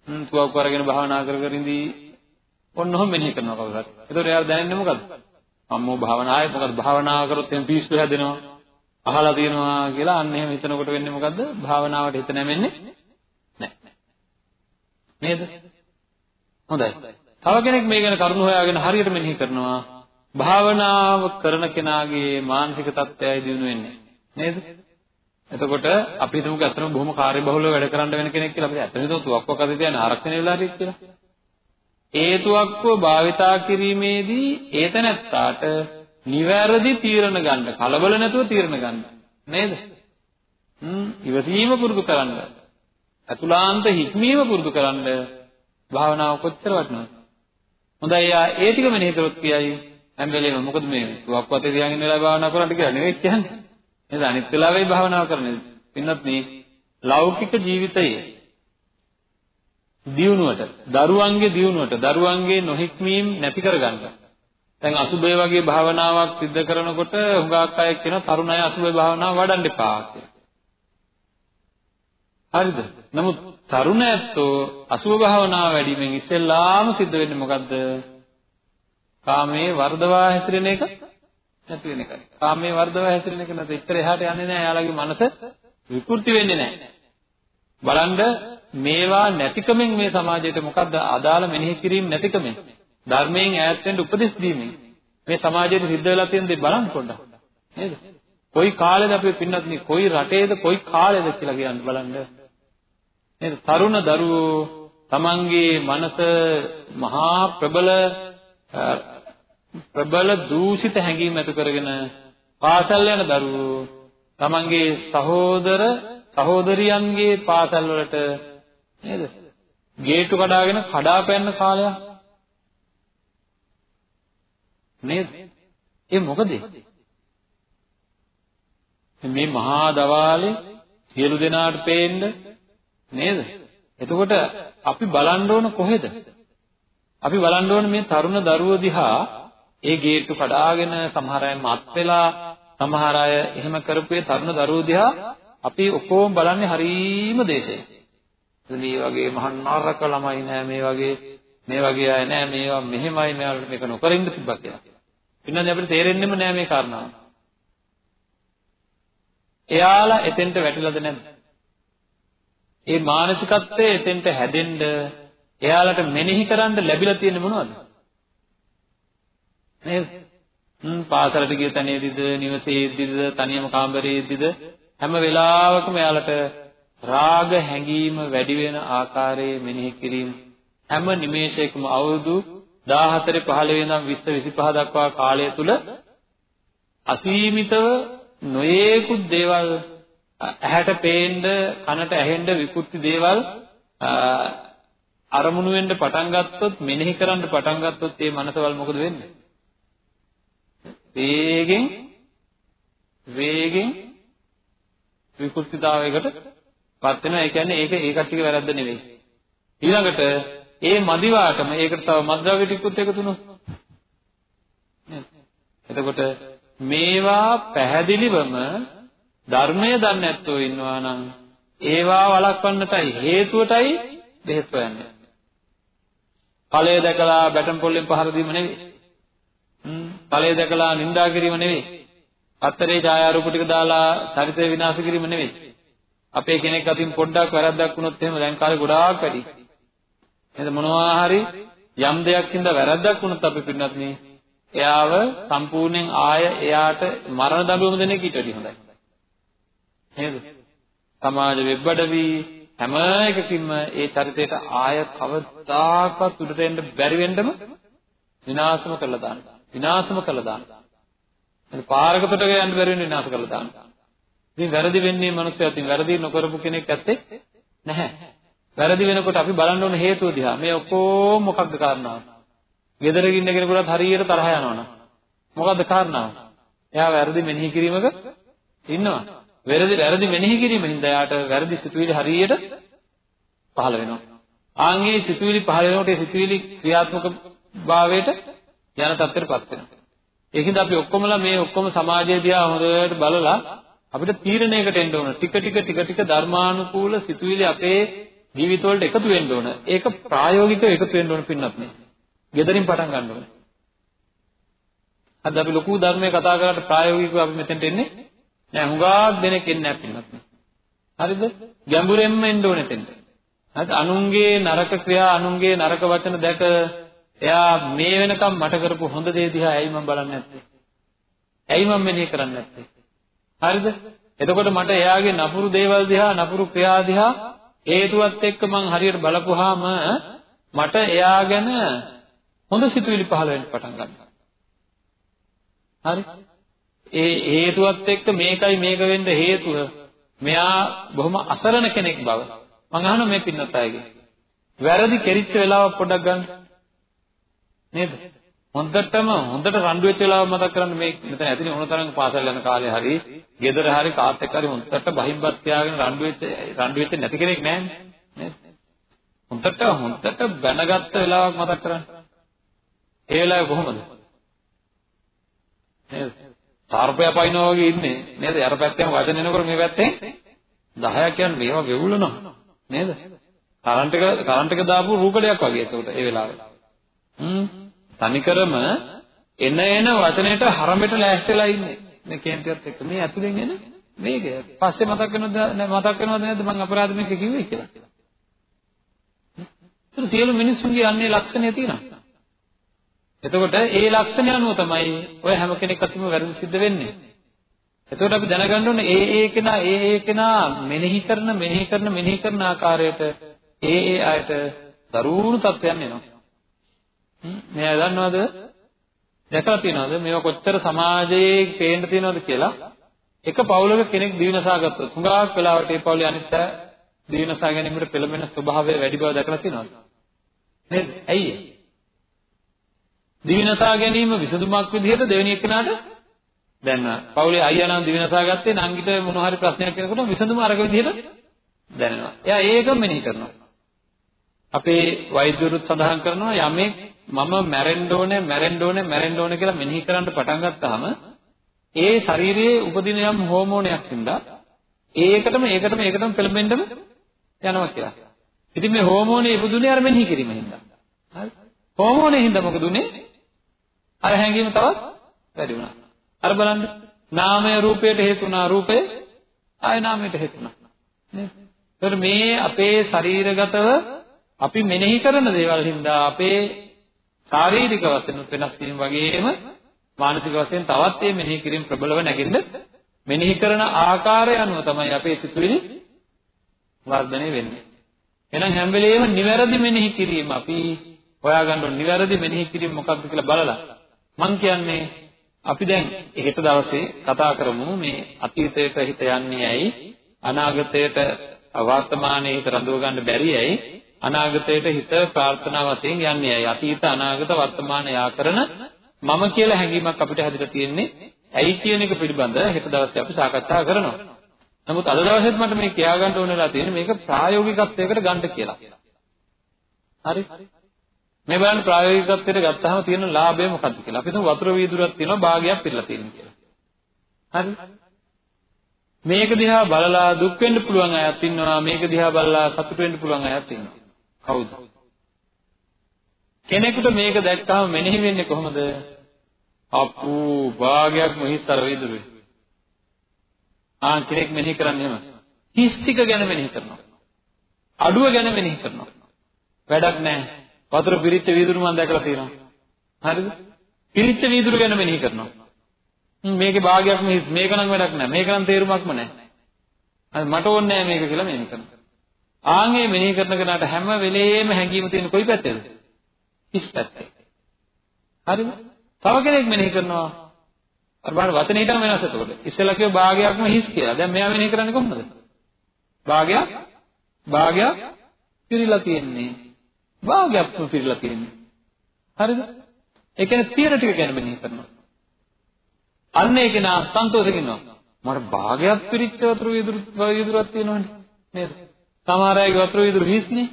හ්ම් තුවක්කු අරගෙන භාවනා කර කර ඉඳී ඔන්න ඔහොම මෙනෙහි කරනවා කවුරුහරි. එතකොට එයාලා දැනෙන්නේ මොකද්ද? අම්මෝ භාවනාවේ මොකද්ද භාවනාව කරොත් එහෙනම් පිස්සු හැදෙනවා. අහලා තියෙනවා කියලා අන්න එහෙම හිතනකොට වෙන්නේ මොකද්ද? භාවනාවට හිත නැමෙන්නේ නැහැ. නේද? හොඳයි. තව කෙනෙක් මේ ගැන කරුණු හොයාගෙන හරියට මෙනෙහි කරනවා. භාවනාව කරන කෙනාගේ මානසික තත්ත්වයයි දිනු වෙන්නේ. නේද? එතකොට අපි හිතමුකෝ අතන බොහොම කාර්යබහුලව වැඩ කරන්න වෙන කෙනෙක් කියලා අපි අතන හිතුවා තුවක්කුවක් අතේ තියන ආරක්ෂණය වෙලා හරි කියලා. ඒ තුවක්කුව භාවිතා කිරීමේදී ඒතනත්තාට නිවැරදි තීරණ ගන්න කලබල නැතුව තීරණ ගන්න නේද? හ්ම් ඉවසීම පුරුදු කරන්න. අතුලාන්ත හික්මීම පුරුදු කරන්න භාවනාව කොච්චර වටිනවද? හොඳයි යා ඒ ටික මෙනෙහි කරොත් කියයි හැම වෙලේම මොකද මේ තුවක්කුව අතේ තියාගෙන වෙලා භාවනා කරන්න කියලා නෙවෙයි කියන්නේ. නේද? අනිත් වෙලාවෙයි භාවනාව කරන්නේ. පින්නත් මේ ලෞකික ජීවිතයේ දියුණුවට දරුවන්ගේ දියුණුවට දරුවන්ගේ නොහික්මීම් නැති කරගන්න. දැන් අසුබේ වගේ භාවනාවක් සිද්ධ කරනකොට හුඟක් අය කියන තරුණ අය අසුබේ භාවනාව වඩන්න එපා කියලා. හරිද? නමුත් තරුණ ඇත්තෝ අසුබ භාවනාව වැඩිමෙන් ඉස්සෙල්ලාම සිද්ධ වෙන්නේ මොකද්ද? කාමයේ වර්ධවා හැසිරෙන එක නැති වෙන එකයි. කාමයේ වර්ධවා හැසිරෙන එක නැත්නම් ඉතර එහාට යන්නේ නැහැ. එයාලගේ මනස විකෘති වෙන්නේ නැහැ. බලන්න මේවා නැතිකමෙන් මේ සමාජයට මොකද්ද අදාළ මෙනෙහි කිරීම නැතිකමෙන් ධර්මයෙන් ඈත් වෙන්න උපදෙස් දීමෙන් මේ සමාජයට සිද්ධ වෙලා තියෙන දේ බලන්න පොඩ්ඩක් නේද? කොයි කාලෙද අපි පින්නත් මේ කොයි රටේද කොයි කාලෙද කියලා කියන්න බලන්න. නේද? තරුණ දරුවෝ තමන්ගේ මනස මහා ප්‍රබල ප්‍රබල දූෂිත හැඟීම් ඇති කරගෙන පාසල් යන දරුවෝ තමන්ගේ සහෝදර සහෝදරියන්ගේ පාසල් වලට නේද? ගේට්ටු කඩාගෙන කඩා පැන්න කාලයක් නේද? ඒ මොකද? මේ මහා දවාලේ සියලු දෙනාට පේන්න නේද? එතකොට අපි බලන්න ඕන කොහෙද? අපි බලන්න ඕන මේ තරුණ දරුවෝ දිහා ඒ ගේට්ටු කඩාගෙන සමහර අය මත් වෙලා සමහර අය එහෙම කරපු ඒ තරුණ දරුවෝ දිහා අපි ඔක්කොම බලන්නේ හරීම දේශේ. මේ වගේ මහා නරක ළමයි නෑ මේ වගේ මේ වගේ අය නෑ මේවා මෙහෙමයි මෙයාලට මේක නොකර ඉන්න තිබ්බා කියලා. ඉන්නදී අපිට තේරෙන්නෙම නෑ මේ කාරණාව. එයාලා එතෙන්ට වැටිලාද නැද්ද? ඒ මානසිකත්වයේ එතෙන්ට හැදෙන්න එයාලට මෙනෙහි කරන්න ලැබිලා තියෙන්නේ මොනවද? නේද? හ්ම් පාසලට ගිය තැනේදීද නිවසේදීද තනියම කාමරයේදීද හැම වෙලාවකම එයාලට රාග හැඟීම වැඩි වෙන ආකාරයේ මෙනෙහි කිරීම හැම නිමේෂයකම අවුරුදු 14 15 ඉඳන් 20 25 දක්වා කාලය තුල අසීමිතව නොයේකුත් දේවල් ඇහැට පේන්න කනට ඇහෙන්න විකෘති දේවල් අරමුණු වෙන්න පටන් ගත්තොත් මෙනෙහි කරන්න පටන් ගත්තොත් ඒ මනසවල මොකද වෙන්නේ? වේගෙන් වේගෙන් විකෘතිතාවයකට පත් වෙනවා. ඒ කියන්නේ ඒක ඒ කට්ටියක වැරද්ද නෙවෙයි. ඊළඟට ඒ මදිවාටම ඒකට තව මද්ද්‍රව්‍ය ටිකුත් එකතු වුණොත් එතකොට මේවා පැහැදිලිවම ධර්මය දන්නේ නැත්තෝ ඉන්නවා නම් ඒවා වළක්වන්නටයි හේතුවටයි බෙහෙත් හොයන්නේ. ඵලය දැකලා බැටම් පොල්ලෙන් පහර දීම නෙවෙයි. හ්ම් ඵලය දැකලා නිඳා කිරීම නෙවෙයි. අත්තරේ ඡායාරූප ටික දාලා චරිතය විනාශ කිරීම නෙවෙයි. අපේ කෙනෙක් අතින් පොඩ්ඩක් වැරද්දක් වුණොත් එහෙම දැන් කාලේ ගොඩාක් වැඩි. නේද මොනවා හරි යම් දෙයක් හින්දා වැරද්දක් වුණොත් අපි පින්නත් නේ එයාව සම්පූර්ණයෙන් ආය එයාට මරණ දඬුවම දෙන එක ඊට වඩා හොඳයි. නේද? සමාජ වෙබ්බඩවි හැම එකකින්ම ඒ චරිතයට ආය කවදාකවත් උඩට එන්න බැරි වෙන්නම විනාශම කරලා දානවා. විනාශම කරලා දානවා. එතන පාරකට යන්න බැරි වෙන විනාශ කරලා දානවා. ඉතින් වැරදි වෙන්නේ මිනිස්සු අතින් වැරදි නොකරපු කෙනෙක් ඇත්තේ නැහැ. වැරදි වෙනකොට අපි බලන්න ඕන හේතුව දිහා. මේ ඔක්කොම මොකක්ද කාරණාව? ගෙදර ඉන්න කෙනෙකුට හරියට තරහ යනවනම් මොකද්ද කාරණාව? එයා වැරදි මෙනෙහි කිරීමක ඉන්නවා. වැරදි වැරදි මෙනෙහි කිරීම හින්දා එයාට වැරදි සිතුවිලි හරියට පහළ වෙනවා. ආන්ගේ සිතුවිලි පහළ වෙනකොට ඒ සිතුවිලි ක්‍රියාත්මක භාවයට යන තත්ත්වයටපත් වෙනවා. ඒකින්ද අපි ඔක්කොමලා මේ ඔක්කොම සමාජය දිහා හොඳට බලලා අපිට තීරණයකට එන්න ඕන. ටික ටික ටික ටික ධර්මානුකූල සිතුවිලි අපේ ජීවිතවලට එකතු වෙන්න ඕන. ඒක ප්‍රායෝගිකව එකතු වෙන්න ඕන පින්නත් නේ. gederin පටන් ගන්න ඕන. අද අපි ලොකු ධර්මයේ කතා කරලා ප්‍රායෝගිකව අපි මෙතෙන්ට එන්නේ නෑ. හුඟක් දෙනෙක් එන්නේ නැහැ පින්නත් නේ. හරිද? ගැඹුරෙන්ම එන්න ඕනේ එතෙන්ට. හරිද? අනුන්ගේ නරක ක්‍රියා, අනුන්ගේ නරක වචන දැක එයා මේ වෙනකම් මට කරපු හොඳ දේ දිහා ඇයි මම බලන්නේ නැත්තේ? ඇයි මම මෙනෙහි කරන්නේ නැත්තේ? හරිද? එතකොට මට එයාගේ නපුරු දේවල් දිහා, නපුරු ක්‍රියා දිහා හේතුවත් එක්ක මං හරියට බලපුවාම මට එයා ගැන හොඳ සිතුවිලි පහළ වෙන්න පටන් ගන්නවා. හරි? ඒ හේතුවත් එක්ක මේකයි මේක වෙන්න හේතුව මෙයා බොහොම අසරණ කෙනෙක් බව මං අහනවා මේ පින්නත් අයගේ. වැරදි කෙරිච්ච වෙලාව පොඩ්ඩක් ගන්න. නේද? හොඳටම හොඳට රණ්ඩු වෙච්ච වෙලාව මතක් කරන්න මේ මෙතන ඇතිනේ ඕන තරම් පාසල් යන කාලේ හරි ගෙදර හරි කාත් එක්ක හරි හොඳට බහිම්බත් තියාගෙන රණ්ඩු වෙච්ච රණ්ඩු වෙච්ච නැති කෙනෙක් නැහැ නේද? හොඳට හොඳට බැනගත්ත වෙලාවක් මතක් කරන්න. ඒ වෙලාවේ කොහොමද? නේද? සර්පය පයින්නවා වගේ ඉන්නේ නේද? අර පැත්තෙන් වචන එනකොට මේ පැත්තෙන් 10ක් කියන්නේ මේවා වෙවුලනවා නේද? කරන්ට් එක කරන්ට් එක දාපු රූකඩයක් වගේ ඒකට ඒ වෙලාවේ. හ්ම් තනිකරම එන එන වචනෙට හරමෙට ලෑස්තිලා ඉන්නේ. මේ කේන්තියත් එක්ක මේ ඇතුලෙන් එන මේක. පස්සේ මතක් වෙනවද මතක් වෙනවද නැද්ද මම අපරාධ මේක කිව්වේ කියලා. ඒක සියලු මිනිස්සුන්ගේ අන්නේ ලක්ෂණය තියෙනවා. එතකොට ඒ ලක්ෂණය අනුව තමයි ඔය හැම කෙනෙක් අතිම වැරදි සිද්ධ වෙන්නේ. එතකොට අපි දැනගන්න ඕනේ ඒ ඒ කෙනා ඒ ඒ කෙනා මෙනෙහි කරන මෙනෙහි කරන මෙනෙහි කරන ආකාරයට ඒ ඒ අයට දරුණු තත්ත්වයන් එනවා. මෙයා දන්නවද? දැකලා තියෙනවද? මේවා කොච්චර සමාජයේ පේන්න තියෙනවද කියලා? එක පවුලක කෙනෙක් දිවිනසා ගත්තොත් හුඟක් වෙලාවට ඒ පවුලේ අනිත් අය දිවිනසා ගැනීමට පෙළඹෙන ස්වභාවය වැඩි බව දැකලා තියෙනවද? නේද? ඇයි ඒ? දිවිනසා ගැනීම විසඳුමක් විදිහට දෙවෙනි එක්කෙනාට දැන් පවුලේ අයියා නම් දිවිනසා ගත්තේ නංගිට මොන හරි ප්‍රශ්නයක් කෙනකොට විසඳුම අරක විදිහට දැනෙනවා. එයා ඒකම මෙනෙහි කරනවා. අපේ වෛද්‍යවරුත් සඳහන් කරනවා යමෙක් මම මැරෙන්න ඕනේ මැරෙන්න ඕනේ මැරෙන්න ඕනේ කියලා මෙනෙහි කරන්න පටන් ගත්තාම ඒ ශරීරයේ උපදින යම් හෝමෝනයක් හින්දා ඒකටම ඒකටම ඒකටම පෙළඹෙන්නම යනවා කියලා. ඉතින් මේ හෝමෝනේ ඉපදුනේ අර මෙනෙහි කිරීම හින්දා. හරි. හෝමෝනේ හින්දා මොකද උනේ? අර හැංගීම තවත් වැඩි වුණා. අර බලන්න නාමය රූපයට හේතු වුණා රූපය ආය නාමයට හේතු වුණා. නේද? මේ අපේ ශරීරගතව අපි මෙනෙහි කරන දේවල් හින්දා අපේ ශාරීරික වශයෙන් වෙනස් වීම වගේම මානසික වශයෙන් තවත් මේ මෙනෙහි කිරීම ප්‍රබලව නැගෙන්න මෙනෙහි කරන ආකාරය අනුව තමයි අපේ සිතුවිලි වර්ධනය වෙන්නේ. එහෙනම් හැම වෙලෙම නිවැරදි මෙනෙහි කිරීම අපි හොයාගන්න ඕනේ. නිවැරදි මෙනෙහි කිරීම මොකක්ද කියලා බලලා. මං කියන්නේ අපි දැන් හෙට දවසේ කතා කරමු මේ අතීතයට හිත යන්නේ ඇයි අනාගතයට වර්තමානයේ හිත රඳව ගන්න බැරි ඇයි අනාගතයට හිත ප්‍රාර්ථනා වශයෙන් යන්නේ ඇයි අතීත අනාගත වර්තමාන යා කරන මම කියලා හැඟීමක් අපිට හැදිලා තියෙන්නේ ඇයි කියන එක පිළිබඳ හෙට දවසේ අපි සාකච්ඡා කරනවා. නමුත් අද දවසේත් මට මේ කියා ගන්න ඕන වෙලා තියෙන්නේ මේක ප්‍රායෝගිකත්වයකට ගන්න කියලා. හරි? මේ බලන්න ප්‍රායෝගිකත්වයට ගත්තාම තියෙන ලාභය මොකක්ද කියලා. අපි හිතමු වතුර වීදුරක් තියෙනවා භාගයක් පිරලා තියෙනවා කියලා. හරි? මේක දිහා බලලා දුක් වෙන්න පුළුවන් අයත් ඉන්නවා මේක දිහා බලලා සතුට වෙන්න පුළුවන් අයත් ඉන්නවා. කවුද? කෙනෙකුට මේක දැක්කම මෙනෙහි වෙන්නේ කොහොමද? අප්පු භාගයක්ම හිස්තර වීදුරුවේ. ආ කෙනෙක් මෙනෙහි කරන්නේ එහෙම. හිස් ටික ගැන මෙනෙහි කරනවා. අඩුව ගැන මෙනෙහි කරනවා. වැඩක් නැහැ. වතුර පිරිච්ච වීදුරු මම දැකලා තියෙනවා. හරිද? පිරිච්ච වීදුරු ගැන මෙනෙහි කරනවා. මේකේ භාගයක්ම හිස් මේක නම් වැඩක් නැහැ. මේක නම් තේරුමක්ම නැහැ. හරි මට ඕනේ නැහැ මේක කියලා මෙනෙහි කරනවා. ආන්ගේ මෙනෙහි කරන කෙනාට හැම වෙලේම හැඟීම තියෙන කොයි පැත්තේද? හිස් පැත්තේ. හරිද? තව කෙනෙක් මෙනෙහි කරනවා අර බලන්න වචනේ ඊටම වෙනස් එතකොට. ඉස්සෙල්ලා කිව්ව භාගයක්ම හිස් කියලා. දැන් මෙයා මෙනෙහි කරන්නේ කොහොමද? භාගයක් භාගයක් පිරීලා තියෙන්නේ. භාගයක්ම පිරීලා තියෙන්නේ. හරිද? ඒ කියන්නේ තියෙන ටික ගැන මෙනෙහි කරනවා. අන්න ඒක නා සන්තෝෂෙකින් ඉන්නවා. මට භාගයක් පිරිච්ච වතුර විදුරු විදුරක් තියෙනවනේ. නේද? සමහර අයගේ වතුර විදුරු හිස්නේ.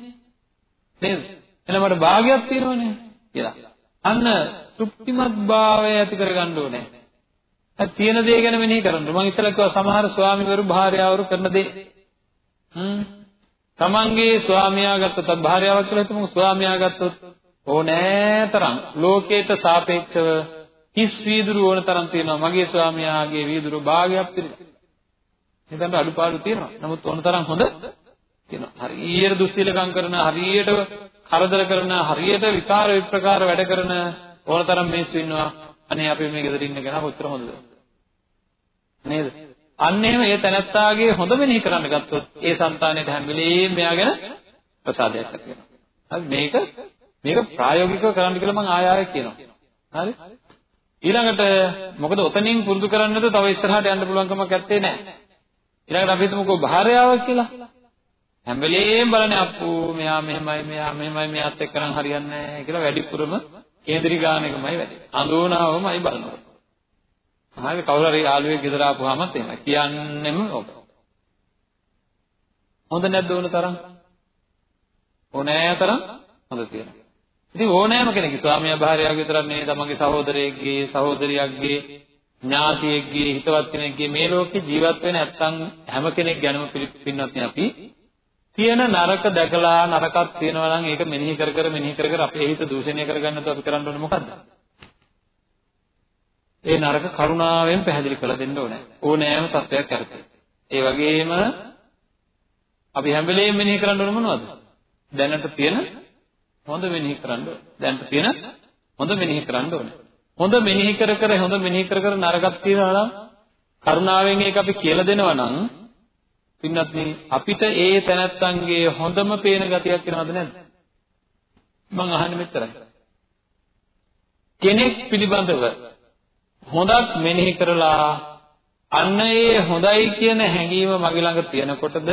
නේද? එහෙනම් මට භාගයක් තියෙනවනේ කියලා. අන්න තෘප්තිමත් භාවය ඇති කරගන්න ඕනේ. අර තියෙන දේ ගැන මෙනෙහි කරන්න. මම ඉස්සෙල්ලා කිව්වා සමහර ස්වාමිවරු භාර්යාවරු කරන දේ. හ්ම්. තමන්ගේ ස්වාමියා ගත්තොත් භාර්යාවක් කියලා හිතමු ස්වාමියා ගත්තොත් ඕනෑතරම් ලෝකයට සාපේක්ෂව හිස් වීදුරු ඕන තරම් තියෙනවා. මගේ ස්වාමියාගේ වීදුරු භාගයක් පිළිගන්න. හිතන්න අඩුපාඩු තියෙනවා. නමුත් ඕන තරම් හොඳ තියෙනවා. හරියට දුස්සීලකම් කරන හරියට කරදර කරන හරියට විකාර විප්‍රකාර වැඩ කරන ඕනතරම් මිනිස්සු ඉන්නවා. අනේ අපි මේ ගෙදර ඉන්න කෙනා කොච්චර හොඳද? නේද? අන්න එහෙම ඒ තැනත්තාගේ හොඳ මෙනෙහි කරන්න ගත්තොත් ඒ సంతානයට හැම වෙලේම මෙයා ගැන ප්‍රසාදයක් ඇති වෙනවා. හරි මේක මේක ප්‍රායෝගිකව කරන්න කියලා මම ආය ආය කියනවා. හරි? ඊළඟට මොකද ඔතනින් පුරුදු කරන්නද තව ඉස්සරහට යන්න පුළුවන් කමක් නැත්තේ නෑ. ඊළඟට අපි හිතමුකෝ භාර්යාවක් කියලා. හැම වෙලේම බලන්නේ අප්පෝ මෙයා මෙහෙමයි මෙයා මෙහෙමයි මෙයාත් එක්ක නම් හරියන්නේ නැහැ කියලා වැඩිපුරම කේන්ද්‍රී ගාන එකමයි වැඩි. අඳුනාවමයි බලනවා. හරිද කවුරු හරි යාළුවෙක් ගෙදර ආපුවාමත් එහෙමයි. කියන්නෙම ඔක. හොඳ නැද්ද ඕන තරම්? ඕනෑ තරම් හොඳ තියෙනවා. ඉතින් ඕනෑම කෙනෙක් ස්වාමියා භාර්යාව විතරක් නෙවෙයි තමන්ගේ සහෝදරයෙක්ගේ සහෝදරියක්ගේ ඥාතියෙක්ගේ හිතවත් කෙනෙක්ගේ මේ ලෝකේ ජීවත් වෙන නැත්තම් හැම කෙනෙක් ගැනම පිළිපින්නත් අපි තියෙන නරක දැකලා නරකක් තියෙනවා නම් ඒක මෙනෙහි කර කර මෙනෙහි කර කර අපේ හිත දූෂණය කරගන්න තු අපි කරන්න ඕනේ මොකද්ද? ඒ නරක කරුණාවෙන් පැහැදිලි කරලා දෙන්න ඕනේ. ඕනෑම තත්වයක් කරතේ. ඒ වගේම අපි හැම වෙලේම මෙනෙහි කරන්න ඕනේ මොනවද? දැනට තියෙන හොඳ මෙනෙහි කරන්න ඕනේ. දැනට තියෙන හොඳ මෙනෙහි කරන්න ඕනේ. හොඳ මෙනෙහි කර කර හොඳ මෙනෙහි කර කර නරකක් තියනවා නම් කරුණාවෙන් ඒක අපි කියලා දෙනවා නම් පින්නත් මේ අපිට ඒ තැනැත්තන්ගේ හොඳම පේන ගතියක් වෙනවද නැද්ද? මම අහන්නේ මෙච්චරයි. කෙනෙක් පිළිබඳව හොඳක් මෙනෙහි කරලා අන්න ඒ හොඳයි කියන හැඟීම මගේ ළඟ තියෙනකොටද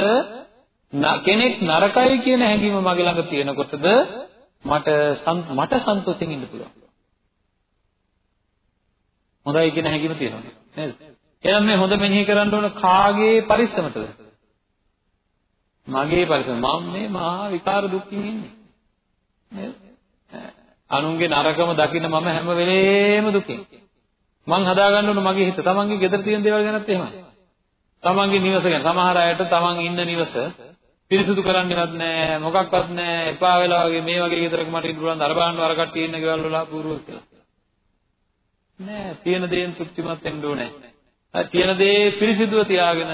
කෙනෙක් නරකයි කියන හැඟීම මගේ ළඟ තියෙනකොටද මට මට සන්තෝෂෙන් ඉන්න පුළුවන්. හොඳයි කියන හැඟීම තියෙනවා නේද? එහෙනම් මේ හොඳ මෙනෙහි කරන්න ඕන කාගේ පරිස්සමටද? මගේ පරිසම මම මේ මහා විකාර දුක්ඛින් ඉන්නේ. නේද? අනුන්ගේ නරකම දකින්න මම හැම වෙලේම දුකින්. මං හදාගන්න ඕන මගේ හිත. තමන්ගේ ගෙදර තියෙන දේවල් ගැනත් එහෙමයි. තමන්ගේ නිවස ගැන. සමහර අයට තමන් ඉන්න නිවස පිරිසුදු කරන්නේවත් නැහැ මොකක්වත් නැහැ එපා වෙලා වගේ මේ වගේ ගෙදරක මට ඉන්න පුළුවන් අර බලන්න අර කට්ටිය ඉන්න ගෙවල් වල පූර්ව කියලා. නෑ තියෙන දේෙන් තෘප්තිමත් වෙන්න ඕනේ. තියෙන දේ පිරිසිදුව තියාගෙන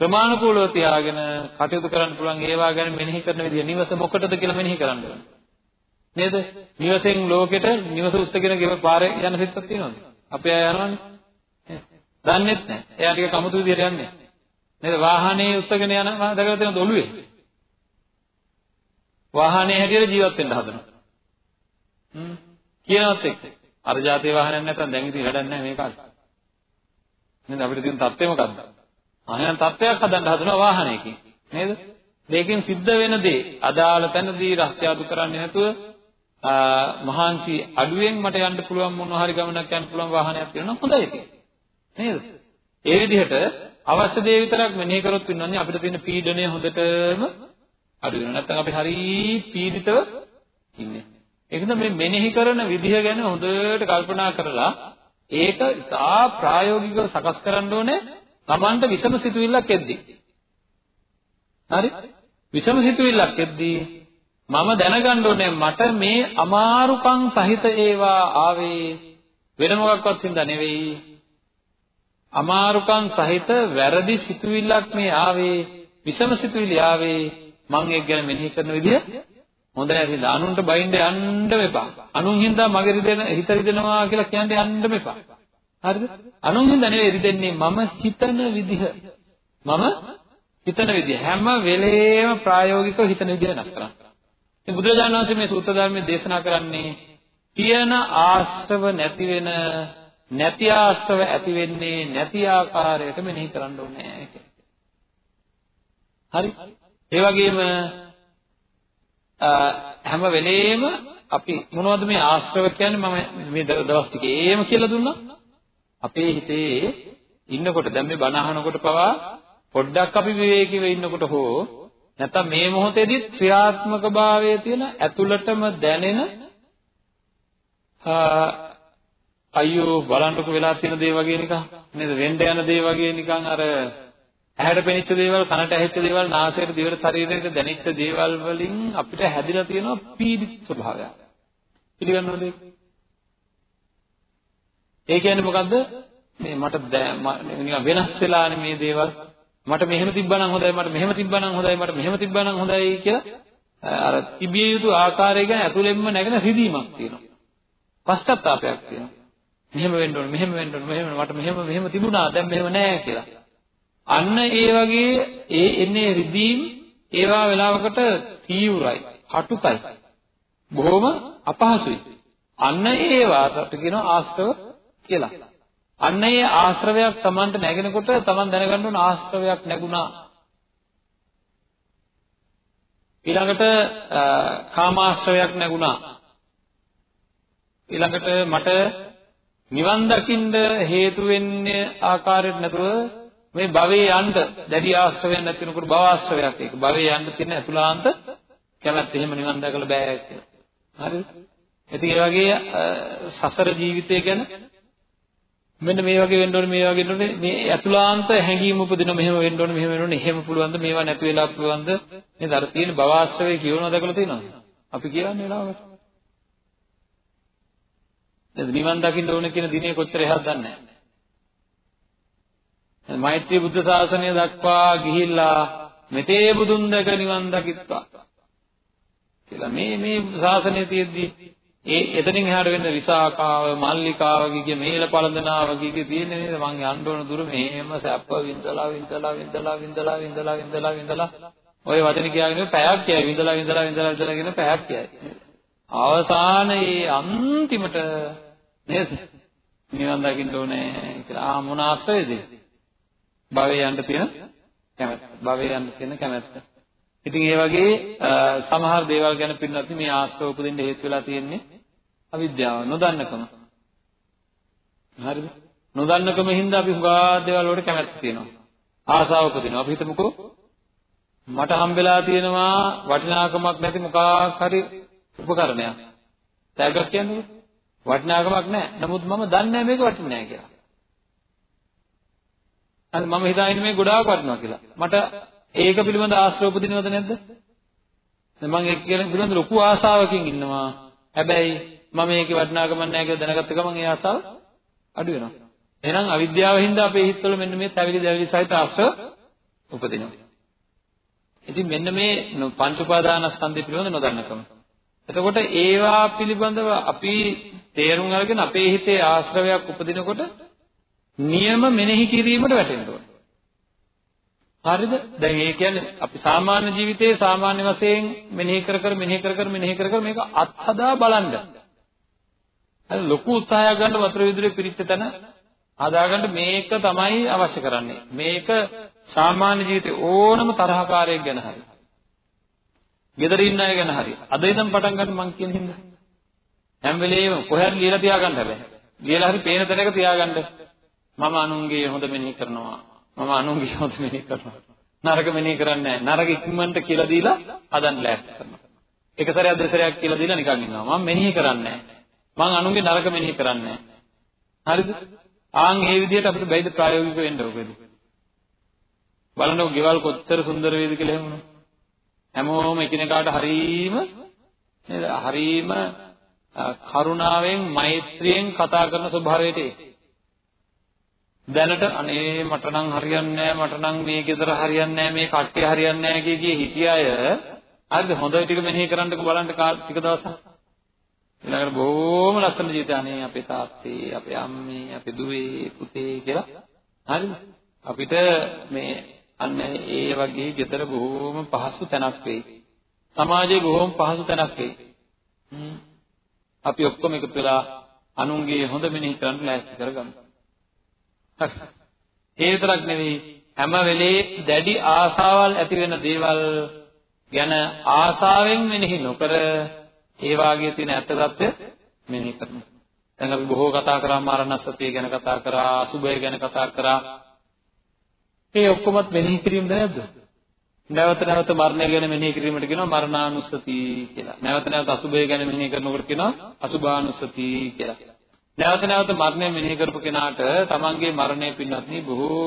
ක්‍රමානුකූලව තියාගෙන කටයුතු කරන්න පුළුවන් ඒවා ගැන මෙනෙහි කරන විදිය නිවස මොකටද කියලා මෙනෙහි කරන්න ඕනේ. නේද? නිවසෙන් ලෝකෙට නිවස උස්සගෙන ගෙව පාරේ යන සිත්තක් තියෙනවද? අපේ අය යනවනේ. දන්නේත් නැහැ. එයා ටික කමුතු විදියට යන්නේ. නේද? වාහනේ උස්සගෙන යන දැකලා තියෙනවද ඔළුවේ? වාහනේ හැටියට ජීවත් වෙන්න හදනවා. හ්ම්. කියනවත් එක්ක. අර જાතිය වාහනයක් නැත්නම් දැන් ඉතින් වැඩක් නැහැ මේ කාලේ. නේද අපිට තියෙන තත්ත්වය මොකද්ද? අනේන තත්ත්වයක් හදන්න හදනවා වාහනයකින්. නේද? මේකෙන් සිද්ධ වෙන දේ අදාළ තැනදී රස්තියාදු කරන්නේ නැතුව මහාංශි අඩුවෙන් මට යන්න පුළුවන් මොනවා හරි ගමනක් යන්න පුළුවන් වාහනයක් තියෙනවා හොඳයි ඒක. නේද? ඒ විදිහට අවශ්‍ය දේ විතරක් මෙනෙහි කරොත් වෙනවන්නේ අපිට තියෙන පීඩනය හොඳටම අඩු වෙනවා. නැත්නම් අපි හරි පීඩිතව ඉන්නේ. ඒකද මේ මෙනෙහි කරන විදිහ ගැන හොඳට කල්පනා කරලා ඒක ඉතා ප්‍රායෝගිකව සකස් කරන්න ඕනේ Tamanට විසම සිතුවිල්ලක් එද්දී. හරි? විසම සිතුවිල්ලක් එද්දී මම දැනගන්න ඕනේ මට මේ අමාරුකම් සහිත ඒවා ආවේ වෙන මොකක්වත් හින්දා නෙවෙයි. අමාරුකම් සහිත වැරදි සිතුවිල්ලක් මේ ආවේ විසම සිතුවිලි ආවේ මම ඒක ගැන මෙනෙහි කරන විදිහ හොඳ නැති හින්දා අනුන්ට බයින්ද යන්න මෙපා. අනුන් හින්දා මගේ රිදෙන හිත රිදෙනවා කියලා කියන්න යන්න මෙපා. හරිද? අනුන් හින්දා නෙවෙයි රිදෙන්නේ මම හිතන විදිහ. මම හිතන විදිහ හැම වෙලේම ප්‍රායෝගිකව හිතන විදිහ වෙනස් කරන්න. ඉතින් බුදුරජාණන් වහන්සේ මේ සූත්‍ර ධර්මයේ දේශනා කරන්නේ තියෙන ආශ්‍රව නැති වෙන නැති ආශ්‍රව ඇති වෙන්නේ නැති ආකාරයට මෙනෙහි කරන්න ඕනේ හරි? ඒ වගේම හැම වෙලේම අපි මොනවද මේ ආශ්‍රව කියන්නේ මම මේ දවස් ටිකේම කියලා දුන්නා අපේ හිතේ ඉන්නකොට දැන් මේ බණ අහනකොට පවා පොඩ්ඩක් අපි විවේකීව ඉන්නකොට හෝ නැත්නම් මේ මොහොතේදී ක්‍රියාත්මක භාවයේ තියෙන ඇතුළටම දැනෙන අයියෝ බලන්නකො වෙලා තියෙන දේ වගේ නිකන් නේද? වෙන්න යන දේ වගේ නිකන් අර ඇහැට පෙනිච්ච දේවල් කනට ඇහිච්ච දේවල් නාසයට දිවට ශරීරයට දැනෙච්ච දේවල් වලින් අපිට හැදිලා තියෙනවා පීඩිත ස්වභාවයක්. පිළිගන්නවද? ඒ කියන්නේ මොකද්ද? මේ මට නිකන් වෙනස් වෙලානේ මේ දේවල්. මට මෙහෙම තිබ්බනම් හොඳයි මට මෙහෙම තිබ්බනම් හොඳයි මට මෙහෙම තිබ්බනම් හොඳයි කියලා අර තිබිය යුතු ආකාරය ගැන ඇතුළෙන්ම නැගෙන රිදීමක් තියෙනවා. පශ්චාත්තාවයක් තියෙනවා. මෙහෙම වෙන්න ඕනේ මෙහෙම වෙන්න ඕනේ මෙහෙම මට මෙහෙම මෙහෙම තිබුණා දැන් මෙහෙම නැහැ කියලා. අන්න ඒ වගේ ඒ එන්නේ රිදීම් ඒවා වෙලාවකට තීව්‍රයි, කටුකයි. බොහොම අපහසුයි. අන්න ඒවාට කියනවා ආශ්‍රව කියලා. අන්න ඒ ආශ්‍රවයක් Tamanට නැගෙනකොට Taman දැනගන්න ඕන ආශ්‍රවයක් නැගුණා. ඊළඟට කාමාශ්‍රවයක් නැගුණා. ඊළඟට මට නිවන් දකින්න හේතු වෙන්නේ ආකාරයට නැතුව මේ භවයේ යන්න දැඩි ආශ්‍රවයක් නැති වෙනකොට භව ආශ්‍රවයක් ඒක භවයේ යන්න තියෙන අතුලාන්ත කැමැත්ත එහෙම නිවන් දැකලා බෑ කියලා. හරිද? ඉතින් ඒ වගේ සසර ජීවිතය ගැන මෙන්න මේ වගේ වෙන්න ඕනේ මේ වගේ වෙන්න ඕනේ මේ අතුලාන්ත හැඟීම් උපදින මෙහෙම වෙන්න ඕනේ මෙහෙම වෙන්න ඕනේ එහෙම පුළුවන්ද මේවා නැති වෙලා පුළුවන්ද නේද අර තියෙන භව ආශ්‍රවය කියවනවා දැකලා තියෙනවද? අපි කියන්නේ වෙලාවට. නේද නිවන් දකින්න ඕනේ කියන දිනේ කොච්චර එහාද දන්නේ නැහැ. මෛත්‍රී බුද්ධ ශාසනය දක්වා ගිහිල්ලා මෙතේ බුදුන් දැක නිවන් දකිත්වා කියලා මේ මේ ශාසනය තියෙද්දි ඒ එතනින් එහාට වෙන විසාකාව මල්ලිකාව කිය මේල පළඳනාව කිය තියෙන්නේ නේද? මං යන්න ඕන දුර මෙහෙම සැප වින්දලා වින්දලා වින්දලා වින්දලා වින්දලා වින්දලා වින්දලා ඔය වචන කියාගෙන පැයක් කියයි. වින්දලා වින්දලා වින්දලා වින්දලා කියන පැයක් කියයි. අවසානයේ අන්තිමට නේද? නිවන් දකින්න ඕනේ කියලා. ආ මොන ආශ්‍රයද? භවයේ යන්න තියෙන කැමැත්ත. භවයේ යන්න තියෙන කැමැත්ත. ඉතින් ඒ වගේ සමහර දේවල් ගැන පින්නත් මේ ආශ්‍රව උපදින්න හේතු වෙලා තියෙන්නේ අවිද්‍යාව, නොදන්නකම. හරිද? නොදන්නකම හින්දා අපි හුඟා දේවල් වලට කැමැත්ත තියෙනවා. ආසාව උපදිනවා. අපි හිතමුකෝ මට හම්බෙලා තියෙනවා වටිනාකමක් නැති මොකක් හරි උපකරණයක්. තෑග්ගක් කියන්නේ වටිනාකමක් නැහැ. නමුත් මම දන්නේ නැහැ මේක වටින්නේ නැහැ කියලා. හරි මම හිතාගෙන මේ ගොඩාක් වටිනවා කියලා. මට ඒක පිළිබඳ ආශ්‍රව උපදිනවද නැද්ද? දැන් මම ඒක කියන පිළිබඳ ලොකු ආශාවකින් ඉන්නවා. හැබැයි මම මේකේ වටිනාකමක් නැහැ කියලා දැනගත්ත ගමන් ඒ ආශාව අඩු වෙනවා. එහෙනම් අවිද්‍යාව හින්දා අපේ හිතවල මෙන්න මේ තැවිලි දැවිලි සහිත ආශ්‍රව උපදිනවා. ඉතින් මෙන්න මේ පංච උපාදානස්කන්ධය පිළිබඳ නොදන්නකම. එතකොට ඒවා පිළිබඳව අපි තේරුම් අරගෙන අපේ හිතේ ආශ්‍රවයක් උපදිනකොට නියම මෙනෙහි කිරීමට වැටෙන්න ඕනේ. හරිද? දැන් ඒ කියන්නේ අපි සාමාන්‍ය ජීවිතයේ සාමාන්‍ය වශයෙන් මෙනෙහි කර කර මෙනෙහි කර කර මෙනෙහි කර කර මේක අත්හදා බලන්න. හරි ලොකු උත්සාහයක් ගන්න වතුර විදුලේ පිරිච්ච තැන හදාගන්න මේක තමයි අවශ්‍ය කරන්නේ. මේක සාමාන්‍ය ජීවිතේ ඕනම තරහකාරයෙක් ගැන හරි. ගෙදර ඉන්න අය ගැන හරි. අද ඉඳන් පටන් ගන්න මං කියන හින්දා. හැම වෙලේම කොහෙන් ලියලා තියාගන්න හැබැයි. ලියලා හරි පේන තැනක තියාගන්න. මම අනුන්ගේ හොඳ මෙනෙහි කරනවා. මම අනුන්ගේ හොඳ මෙනෙහි කරනවා. නරක මෙනෙහි කරන්නේ නැහැ. නරක ඉක්මනට කියලා දීලා හදන්න ලෑස්ති කරනවා. එක සැරයක් දෙසරයක් කියලා දීලා නිකන් ඉන්නවා. මම මෙනෙහි කරන්නේ නැහැ. මං අනුන්ගේ නරක මෙනෙහි කරන්නේ නැහැ. හරිද? ආන් මේ විදිහට අපිට බැයිද ප්‍රායෝගික වෙන්න ඕකද? බලන්නකො ගෙවල් කොච්චර සුන්දර වේද කියලා එහෙම හැමෝම එකිනෙකාට හරීම නේද? හරීම කරුණාවෙන් මෛත්‍රියෙන් කතා කරන ස්වභාවයට දැනට අනේ මට නම් හරියන්නේ නැහැ මට නම් මේ ගෙදර හරියන්නේ නැහැ මේ කට්ටිය හරියන්නේ නැහැ කිය කිය හිටිය අය හරිද හොඳ ටික මෙනෙහි කරන්නකෝ බලන්න ටික දවසක් ඊළඟට බොහොම ලස්සන ජීවිතය අනේ අපේ තාත්තේ අපේ අම්මේ අපේ දුවේ පුතේ කියලා. හරිද අපිට මේ අන්න ඒ වගේ ගෙදර බොහොම පහසු තැනක් වෙයි. සමාජයේ බොහොම පහසු තැනක් වෙයි. අපි ඔක්කොම එකතු වෙලා අනුන්ගේ හොඳ මෙනෙහි කරන්න ලෑස්ති කරගමු. ඒ විතරක් නෙවෙයි. හැම වෙලේ දැඩි ආසාවල් ඇති වෙන දේවල් ගැන ආසාවෙන් මෙනෙහි නොකර ඒ වාගේ තියෙන ඇත්ත తත්වය මෙනෙහි කරනවා. දැන් අපි බොහෝ කතා කරා මරණසතිය ගැන කතා කරා අසුබය ගැන කතා කරා. මේ ඔක්කොමත් මෙනෙහි කිරීමද නැද්ද? නැවත නැවත මරණය ගැන මෙනෙහි කිරීමට කියනවා මරණානුස්සති කියලා. නැවත නැවත අසුබය ගැන මෙනෙහි කරනකොට කියනවා අසුභානුස්සති කියලා. නැවත නැවත මරණය මෙනෙහි කරපු කෙනාට තමන්ගේ මරණය පින්වත්නි බොහෝ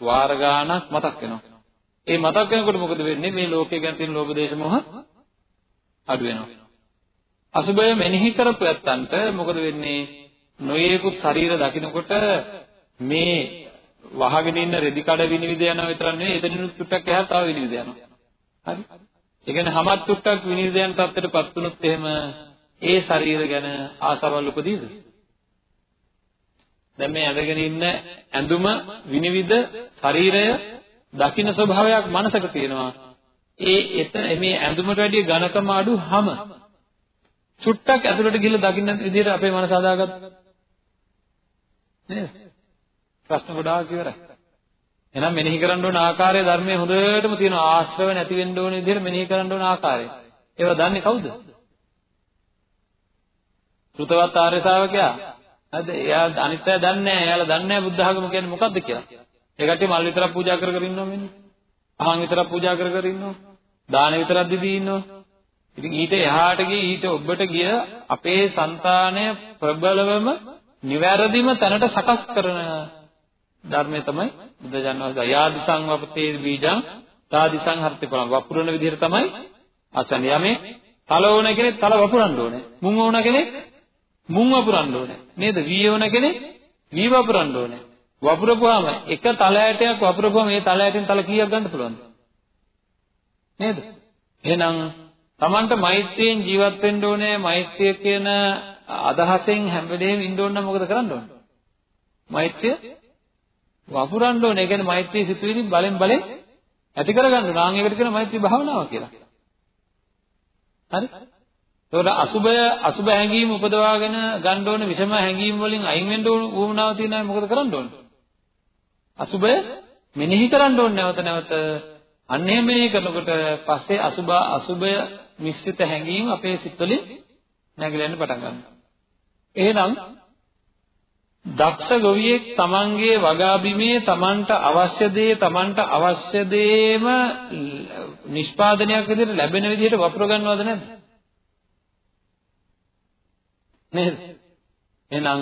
වාර ගාණක් මතක් වෙනවා. ඒ මතක් වෙනකොට මොකද වෙන්නේ? මේ ලෝකයේ ගැන තියෙන ලෝභ දේශ මොහ අඩු වෙනවා. අසුබය මෙනෙහි කරපු ඇත්තන්ට මොකද වෙන්නේ? නොයේකුත් ශරීර දකින්නකොට මේ වහගෙන ඉන්න රෙදි කඩ විනිවිද යනවා විතරක් නෙවෙයි එතනිනුත් ටුට්ටක් එහා තව විනිවිද යනවා. හරි? ඒ කියන්නේ හැමත් ටුට්ටක් විනිවිද යන තත්ත්වයටපත් වුණොත් එහෙම ඒ ශරීර ගැන ආසාවල් උපදීද? දැන් මේ ඇඳගෙන ඉන්න ඇඳුම විනිවිද ශරීරය දකින්න ස්වභාවයක් මනසක තියෙනවා. ඒ එතන මේ ඇඳුමට වැඩිය ඝනකම අඩු හැම චුට්ටක් ඇතුළට ගිහලා දකින්න විදිහට අපේ මනස හදාගත්තා. නේද? ප්‍රශ්න ගොඩාක් ඉවරයි. එහෙනම් මෙනෙහි කරන්න ඕන ආකාරය ධර්මයේ හොඳටම තියෙනවා ආශ්‍රව නැති වෙන්න ඕන විදිහට මෙනෙහි කරන්න ඕන ආකාරය. ඒවා දන්නේ කවුද? සුතවත් ආර්ය ශාවකයා හරිද? එයා අනිත් අය දන්නේ නැහැ. එයාලා දන්නේ නැහැ බුද්ධ ආගම කියන්නේ මොකක්ද කියලා. ඒ කට්ටිය මල් විතරක් පූජා කර කර ඉන්නවා මෙන්න. අහන් විතරක් පූජා කර කර ඉන්නවා. දාන විතරක් දීදී ඉන්නවා. ඉතින් ඊට එහාට ගිය ඊට ඔබට ගිය අපේ సంతානය ප්‍රබලවම නිවැරදිම තැනට සකස් කරන ධර්මය තමයි බුද්ධ ජනවාද යාදිසං වපතේ බීජං තාදිසං හර්ති පලම් වපුරන විදිහට තමයි අසන්නේ යමේ තල ඕන කෙනෙක් තල වපුරන්න ඕනේ මුං ඕන කෙනෙක් මුං වපුරන්න ඕනේ. නේද? වී වුණ කෙනෙක් වී වපුරන්න ඕනේ. වපුරපුවාම එක තල ඇටයක් වපුරපුවාම මේ තල ඇටෙන් තල කීයක් ගන්න පුළුවන්ද? නේද? එහෙනම් Tamanට මෛත්‍රියෙන් ජීවත් වෙන්න ඕනේ. මෛත්‍රිය කියන අදහසෙන් හැම වෙලේම ඉන්න ඕන නම් මොකද කරන්න ඕනේ? මෛත්‍රිය වපුරන්න ඕනේ. ඒ කියන්නේ මෛත්‍රී සිතුවිලි බලෙන් බලෙන් ඇති කරගන්න ඕන. ආන් ඒකට කියන මෛත්‍රී භාවනාව කියලා. හරි? ඒකට අසුබය අසුබ හැඟීම් උපදවාගෙන ගන්න ඕන විෂම හැඟීම් වලින් අයින් වෙන්න ඕන වුණාව තියෙන අය මොකද කරන්න ඕන? අසුබය මෙනෙහි කරන්න ඕන නැවත නැවත. අන්න එහෙම මෙනෙහි කරනකොට පස්සේ අසුබ අසුබය මිශ්‍රිත හැඟීම් අපේ සිත්වලින් නැගලා යන්න පටන් ගන්නවා. එහෙනම් දක්ෂ ගොවියෙක් තමන්ගේ වගා බිමේ තමන්ට අවශ්‍ය දේ තමන්ට අවශ්‍ය දේම නිෂ්පාදනයක් විදිහට ලැබෙන විදිහට වපුර ගන්නවද නැද්ද? නේද? එහෙනම්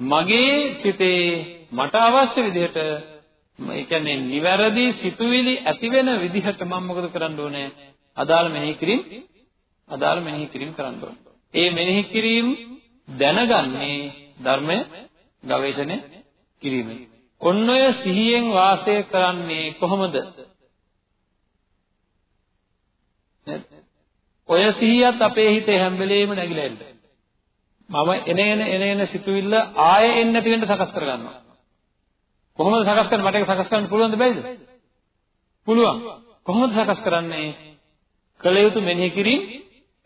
මගේ සිතේ මට අවශ්‍ය විදිහට ඒ කියන්නේ නිවැරදි සිතුවිලි ඇති වෙන විදිහට මම මොකද කරන්න ඕනේ? අදාළ මෙනෙහි කිරීම අදාළ මෙනෙහි කිරීම කරන්න ඕනේ. ඒ මෙනෙහි කිරීම දැනගන්නේ ධර්මය ගවේෂණය කිරීමෙන්. ඔන්න ඔය සිහියෙන් වාසය කරන්නේ කොහොමද? ඔය සිහියත් අපේ හිතේ හැම වෙලෙම නැగిලා එන්න. මම එන එන එන එන සිතුවිල්ල ආයෙ එන්නේ නැති වෙන්න සකස් කරගන්නවා. කොහොමද සකස් කරන්නේ? මට ඒක සකස් කරන්න පුළුවන්ද බැයිද? පුළුවන්. කොහොමද සකස් කරන්නේ? කළ යුතු මෙනෙහි කිරීම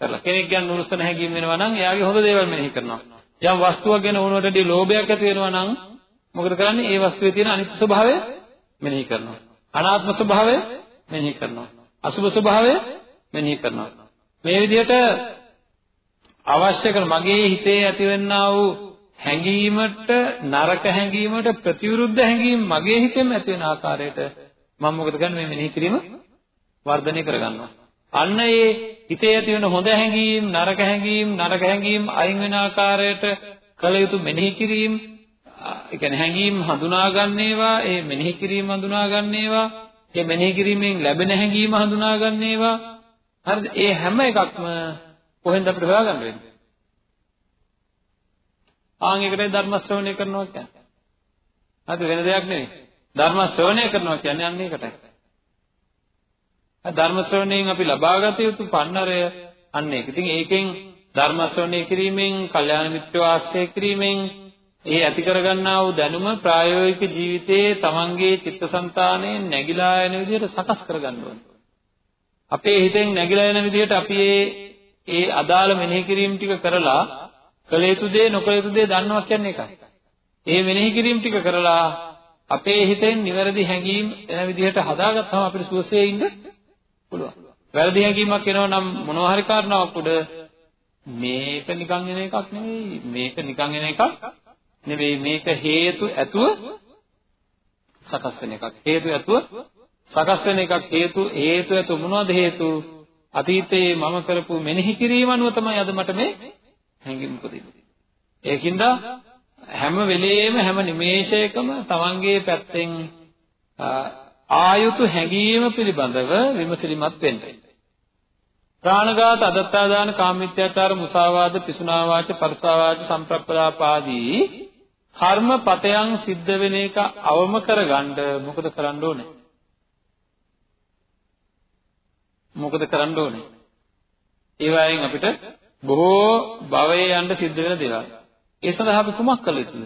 කරලා. කෙනෙක් ගැන නුරුස්සන හැඟීම් වෙනවා නම් එයාගේ හොඳ දේවල් මෙනෙහි කරනවා. යම් වස්තුවක් ගැන ඕනකටදී ලෝභයක් ඇති වෙනවා නම් මොකද කරන්නේ? ඒ වස්තුවේ තියෙන අනිත්‍ය ස්වභාවය මෙනෙහි කරනවා. අනාත්ම ස්වභාවය මෙනෙහි කරනවා. අසුභ ස්වභාවය මෙනෙහි කරනවා. මේ විදිහට අවශ්‍ය කරන මගේ හිතේ ඇතිවෙනා වූ හැඟීමට නරක හැඟීමට ප්‍රතිවිරුද්ධ හැඟීම් මගේ හිතෙම ඇති වෙන ආකාරයට මම මොකද කරන්නේ මේ මෙනෙහි කිරීම වර්ධනය කරගන්නවා. අන්න ඒ හිතේ ඇති වෙන හොඳ හැඟීම් නරක හැඟීම් නරක හැඟීම් අයින් වෙන ආකාරයට කළ යුතු මෙනෙහි කිරීම ඒ කියන්නේ හැඟීම් හඳුනා ගන්නේවා ඒ මෙනෙහි කිරීම හඳුනා ගන්නේවා ඒ මෙනෙහි කිරීමෙන් ලැබෙන හැඟීම හඳුනා ගන්නේවා හරිද? ඒ හැම එකක්ම කොහෙන්ද අපිට හොයාගන්න වෙන්නේ? ආන් ඒකටයි ධර්ම ශ්‍රවණය කරනවා කියන්නේ. හරිද? වෙන දෙයක් නෙවෙයි. ධර්ම ශ්‍රවණය කරනවා කියන්නේ අන්න ඒකටයි. ධර්ම ශ්‍රවණයෙන් අපි ලබාගත යුතු පන්නරය අන්න ඒක. ඉතින් ඒකෙන් ධර්ම ශ්‍රවණය කිරීමෙන්, කල්යාණ මිත්‍ර වාසය කිරීමෙන් ඒ ඇති කරගන්නා වූ දැනුම ප්‍රායෝගික ජීවිතයේ තමන්ගේ චිත්තසංතානයේ නැగిලා යන විදිහට සකස් කරගන්න ඕනේ. අපේ හිතෙන් නැగిලා යන විදිහට අපි ඒ ඒ අදාළ මෙනෙහි කිරීම ටික කරලා කළ යුතු දේ නොකළ යුතු දේ දන්නවා කියන්නේ ඒකයි. ඒ මෙනෙහි කිරීම ටික කරලා අපේ හිතෙන් නිවැරදි හැඟීම් එන විදිහට හදාගත්තම අපිට සුවසේ ඉන්න පුළුවන්. වැරදි හැඟීමක් එනවා නම් මොනවා හරි කාරණාවක් උඩ මේක නිකන් එන එකක් නෙවෙයි මේක නිකන් එන එකක් නෙවෙයි. මේක හේතු ඇතුව සකස් වෙන එකක්. හේතු ඇතුව සකස් වෙන එකක්. හේතු හේතු ඇතුව මොනවද හේතු? අතීතයේ මම කරපු මෙනෙහි කිරීම අනුව තමයි අද මට මේ හැඟීම් උපදින්නේ. ඒකින්ද හැම වෙලෙම හැම නිමේෂයකම තමන්ගේ පැත්තෙන් ආයුතු හැඟීම පිළිබඳව විමසිලිමත් වෙන්න. ප්‍රාණඝාත, අදත්තාදාන, කාමමිත්‍යාචාර, මුසාවාද, පිසුනාවාච, පරසාවාච, සම්ප්‍රප්පලාපාදී කර්මපතයන් සිද්ධ වෙන එක අවම කරගන්න මොකද කරන්න ඕනේ? මොකද කරන්න ඕනේ? ඒ වයින් අපිට බොහෝ භවයේ යන්න සිද්ධ වෙන දේවල්. ඒ සඳහා අපි කුමක් කළ යුතුද?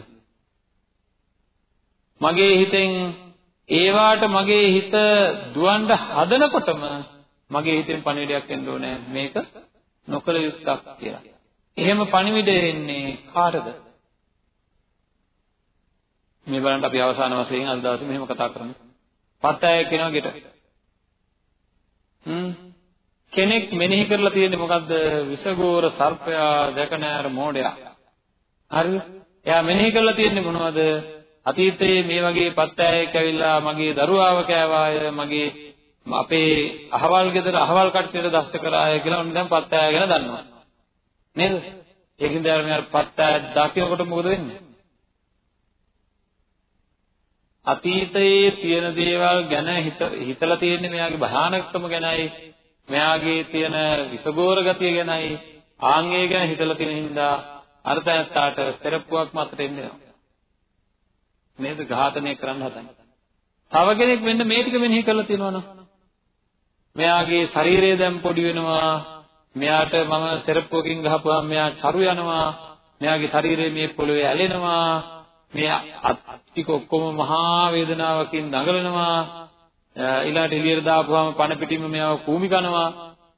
මගේ හිතෙන් ඒවාට මගේ හිත දුවන්න හදනකොටම මගේ හිතෙන් පණිවිඩයක් එන්න ඕනේ මේක නොකල යුත්තක් කියලා. එහෙම පණිවිඩය එන්නේ කාටද? මේ බලන්න අපි අවසාන වශයෙන් අද දවසේ මෙහෙම කතා කරමු. පත්තය කියනවා ගෙට. හ්ම් කෙනෙක් මෙනෙහි කරලා තියෙන්නේ මොකද්ද? විසගෝර සර්පයා දැක නෑර මෝඩයා. හරිද? එයා මෙනෙහි කරලා තියෙන්නේ මොනවද? අතීතයේ මේ වගේ පත්තෑයෙක් ඇවිල්ලා මගේ දරුවාව කෑවාය මගේ අපේ අහවල් ගෙදර අහවල් කට්ටියට දෂ්ට කරාය කියලා උන් දැන් පත්තෑය ගැන දන්නවා. නේද? ඒකින් දැන් මෙයාට පත්තෑය දකිනකොට මොකද වෙන්නේ? අතීතයේ තියෙන දේවල් ගැන හිතලා තියෙන්නේ මෙයාගේ භයානකකම ගැනයි මෙයාගේ තියෙන විසගෝර ගතිය ගැනයි. ආන්ගේ ගැන හිතලා තියෙන හින්දා අර තැනට පෙරප්පුවක් මතට එන්නේ නේද ඝාතනය කරන්න හදන්නේ. තව කෙනෙක් මෙන්න මේ ටික මෙනෙහි කරලා තියෙනවනම්? මෙයාගේ ශරීරය දැන් පොඩි වෙනවා. මෙයාට මම සෙරප්පුවකින් ගහපුවාම මෙයා චරු යනවා. මෙයාගේ ශරීරය මේ පොළවේ ඇලෙනවා. මේ අත් ටික ඔක්කොම මහා වේදනාවකින් දඟලනවා. ඊළාට එළියට දාපුවාම පණ පිටින්ම මෙයාව කූමි කනවා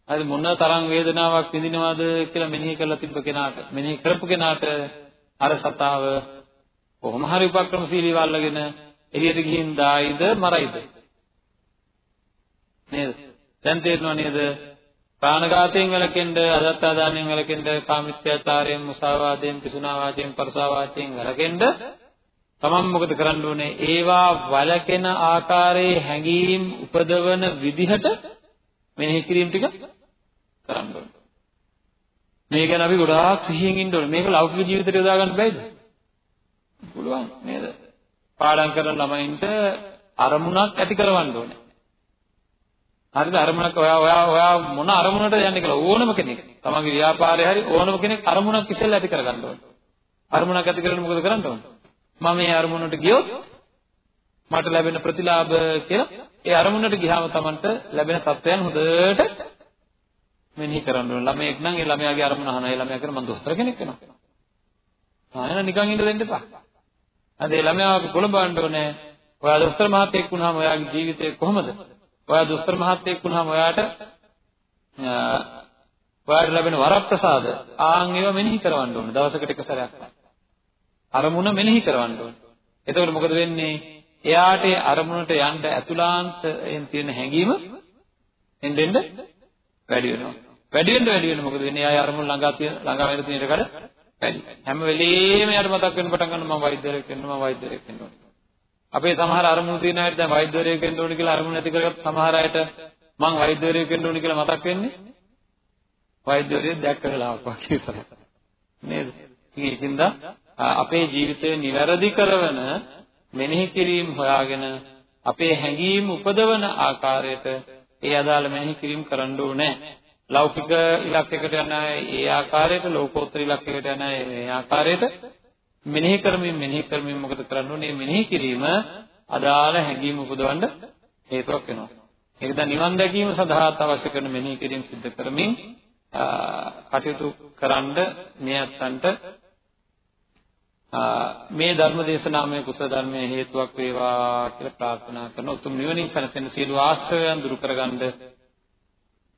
හරි මොන තරම් වේදනාවක් විඳිනවද කියලා මෙනෙහි කරලා තිබ්බ කෙනාට මෙනෙහි කරපු කෙනාට අර සතාව කොහොම හරි උපක්‍රමශීලීව අල්ලගෙන එළියට ගිහින් දායිද මරයිද? නේද? දැන් තේරෙනව නේද? ප්‍රාණඝාතයෙන් වැළකෙන්න අදත්තාදානයෙන් වැළකෙන්න කාමිත්‍යාචාරයෙන් මුසාවාදයෙන් පිසුනාවාදයෙන් පරසාවාදයෙන් වැළකෙන්න තමන් මොකද කරන්න ඕනේ? ඒවා වැළකෙන ආකාරයේ හැඟීම් උපදවන විදිහට මෙනෙහි කිරීම ටික කරන්න ඕනේ. මේ ගැන අපි ගොඩාක් සිහියෙන් ඉන්න ඕනේ. මේක ලෞකික ජීවිතයට යොදා ගන්න බැයිද පුළුවන් නේද? පාඩම් කරන ළමයින්ට අරමුණක් ඇති කරවන්න ඕනේ. හරිද? අරමුණක් ඔයා ඔයා ඔයා මොන අරමුණටද යන්නේ කියලා ඕනම කෙනෙක්. තමන්ගේ ව්‍යාපාරේ හරි ඕනම කෙනෙක් අරමුණක් ඉස්සෙල්ලා ඇති කරගන්න ඕනේ. අරමුණක් ඇති කරගෙන මොකද කරන්න ඕනේ? මම මේ අරමුණට ගියොත් මට ලැබෙන ප්‍රතිලාභ කියලා ඒ අරමුණට ගියාම Tamanට ලැබෙන තත්වයන් හොඳට මෙනෙහි කරන්න ඕන. ළමයෙක් නම් ඒ ළමයාගේ අරමුණ අහනවා. ඒ ළමයා කියන මම දොස්තර කෙනෙක් වෙනවා. ආ එහෙනම් නිකන් ඉන්න දෙන්න එපා. අද ඒ ළමයා අපි කොළඹන්න ඕනේ. ඔයා දොස්තර මහත්තයෙක් වුණාම ඔයාගේ ජීවිතය කොහොමද? ඔයා දොස්තර මහත්තයෙක් වුණාම ඔයාට ඔයාට ලැබෙන වරප්‍රසාද ආන් ඒවා මෙනෙහි කරවන්න ඕනේ. දවසකට එක සැරයක්. අරමුණ මෙනෙහි කරවන්න ඕනේ. එතකොට මොකද වෙන්නේ? එයාට අරමුණට යන්න ඇතුළාන්තයෙන් තියෙන හැඟීම එන්නෙන්ද වැඩි වෙනවා. වැඩි වෙන්න වැඩි වෙන්න මොකද වෙන්නේ? එයා අරමුණ ළඟා තියෙන ළඟා වෙන තියෙන එකට වැඩි. හැම වෙලෙම යාට මතක් වෙන්න පටන් ගන්නවා මම වෛද්‍යවරයෙක් වෙන්න මම වෛද්‍යවරයෙක් වෙන්න ඕනේ. අපේ සමහර අරමුණු තියෙන අයට දැන් වෛද්‍යවරයෙක් වෙන්න ඕනේ කියලා අරමුණ ඇති කරගත්ත සමහර අයට මම වෛද්‍යවරයෙක් වෙන්න ඕනේ කියලා මතක් වෙන්නේ වෛද්‍යවරයෙක් දැක්ක වෙලාවක් වගේ තමයි. නේද? ඉතින් ඒකින්ද අපේ ජීවිතය નિවැරදි කරන මෙනෙහි කිරීම හොයාගෙන අපේ හැඟීම් උපදවන ආකාරයට ඒ අදාළ මෙනෙහි කිරීම කරන්න ඕනේ. ලෞකික ඉලක්කයකට යන ඒ ආකාරයට ලෝකෝත්තර ඉලක්කයකට යන ඒ ආකාරයට මෙනෙහි කරමින් මෙනෙහි කරමින් මොකද කරන්න ඕනේ? මෙනෙහි කිරීම අදාළ හැඟීම් උපදවන්න හේතුවක් වෙනවා. ඒක දැන් නිවන් දැකීම සඳහා අවශ්‍ය කරන මෙනෙහි කිරීම සිද්ධ කරමින් කටයුතු කරන්න මේ අත්තන්ට මේ ධර්ම දේශනාමය කුසල ධර්මයේ හේතුවක් වේවා කියලා ප්‍රාර්ථනා කරන උතුම් නිවනින් සැනසෙන සියලු ආශ්‍රයයන් දුරු කරගන්න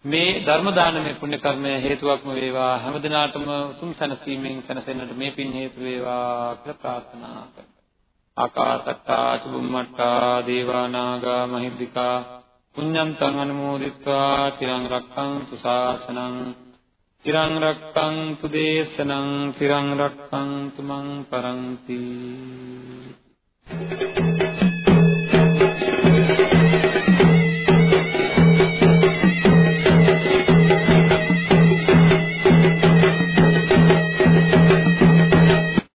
මේ ධර්ම දානමය පුණ්‍ය කර්මය හේතුවක්ම වේවා හැම දිනාටම උතුම් සැනසීමෙන් සැනසෙන්නට මේ පින් හේතු වේවා කියලා ප්‍රාර්ථනා කරනවා. ආකාසට්ටා චුම්මට්ටා දේවා නාග මහිද්దికා පුඤ්ඤන්තං අනුමෝදිත්වා තිරං රක්ඛන්තු ශාසනං තිරං රක්ඛන්තු දේශනං තිරං රක්ඛන්තු මං පරන්ති Thank you.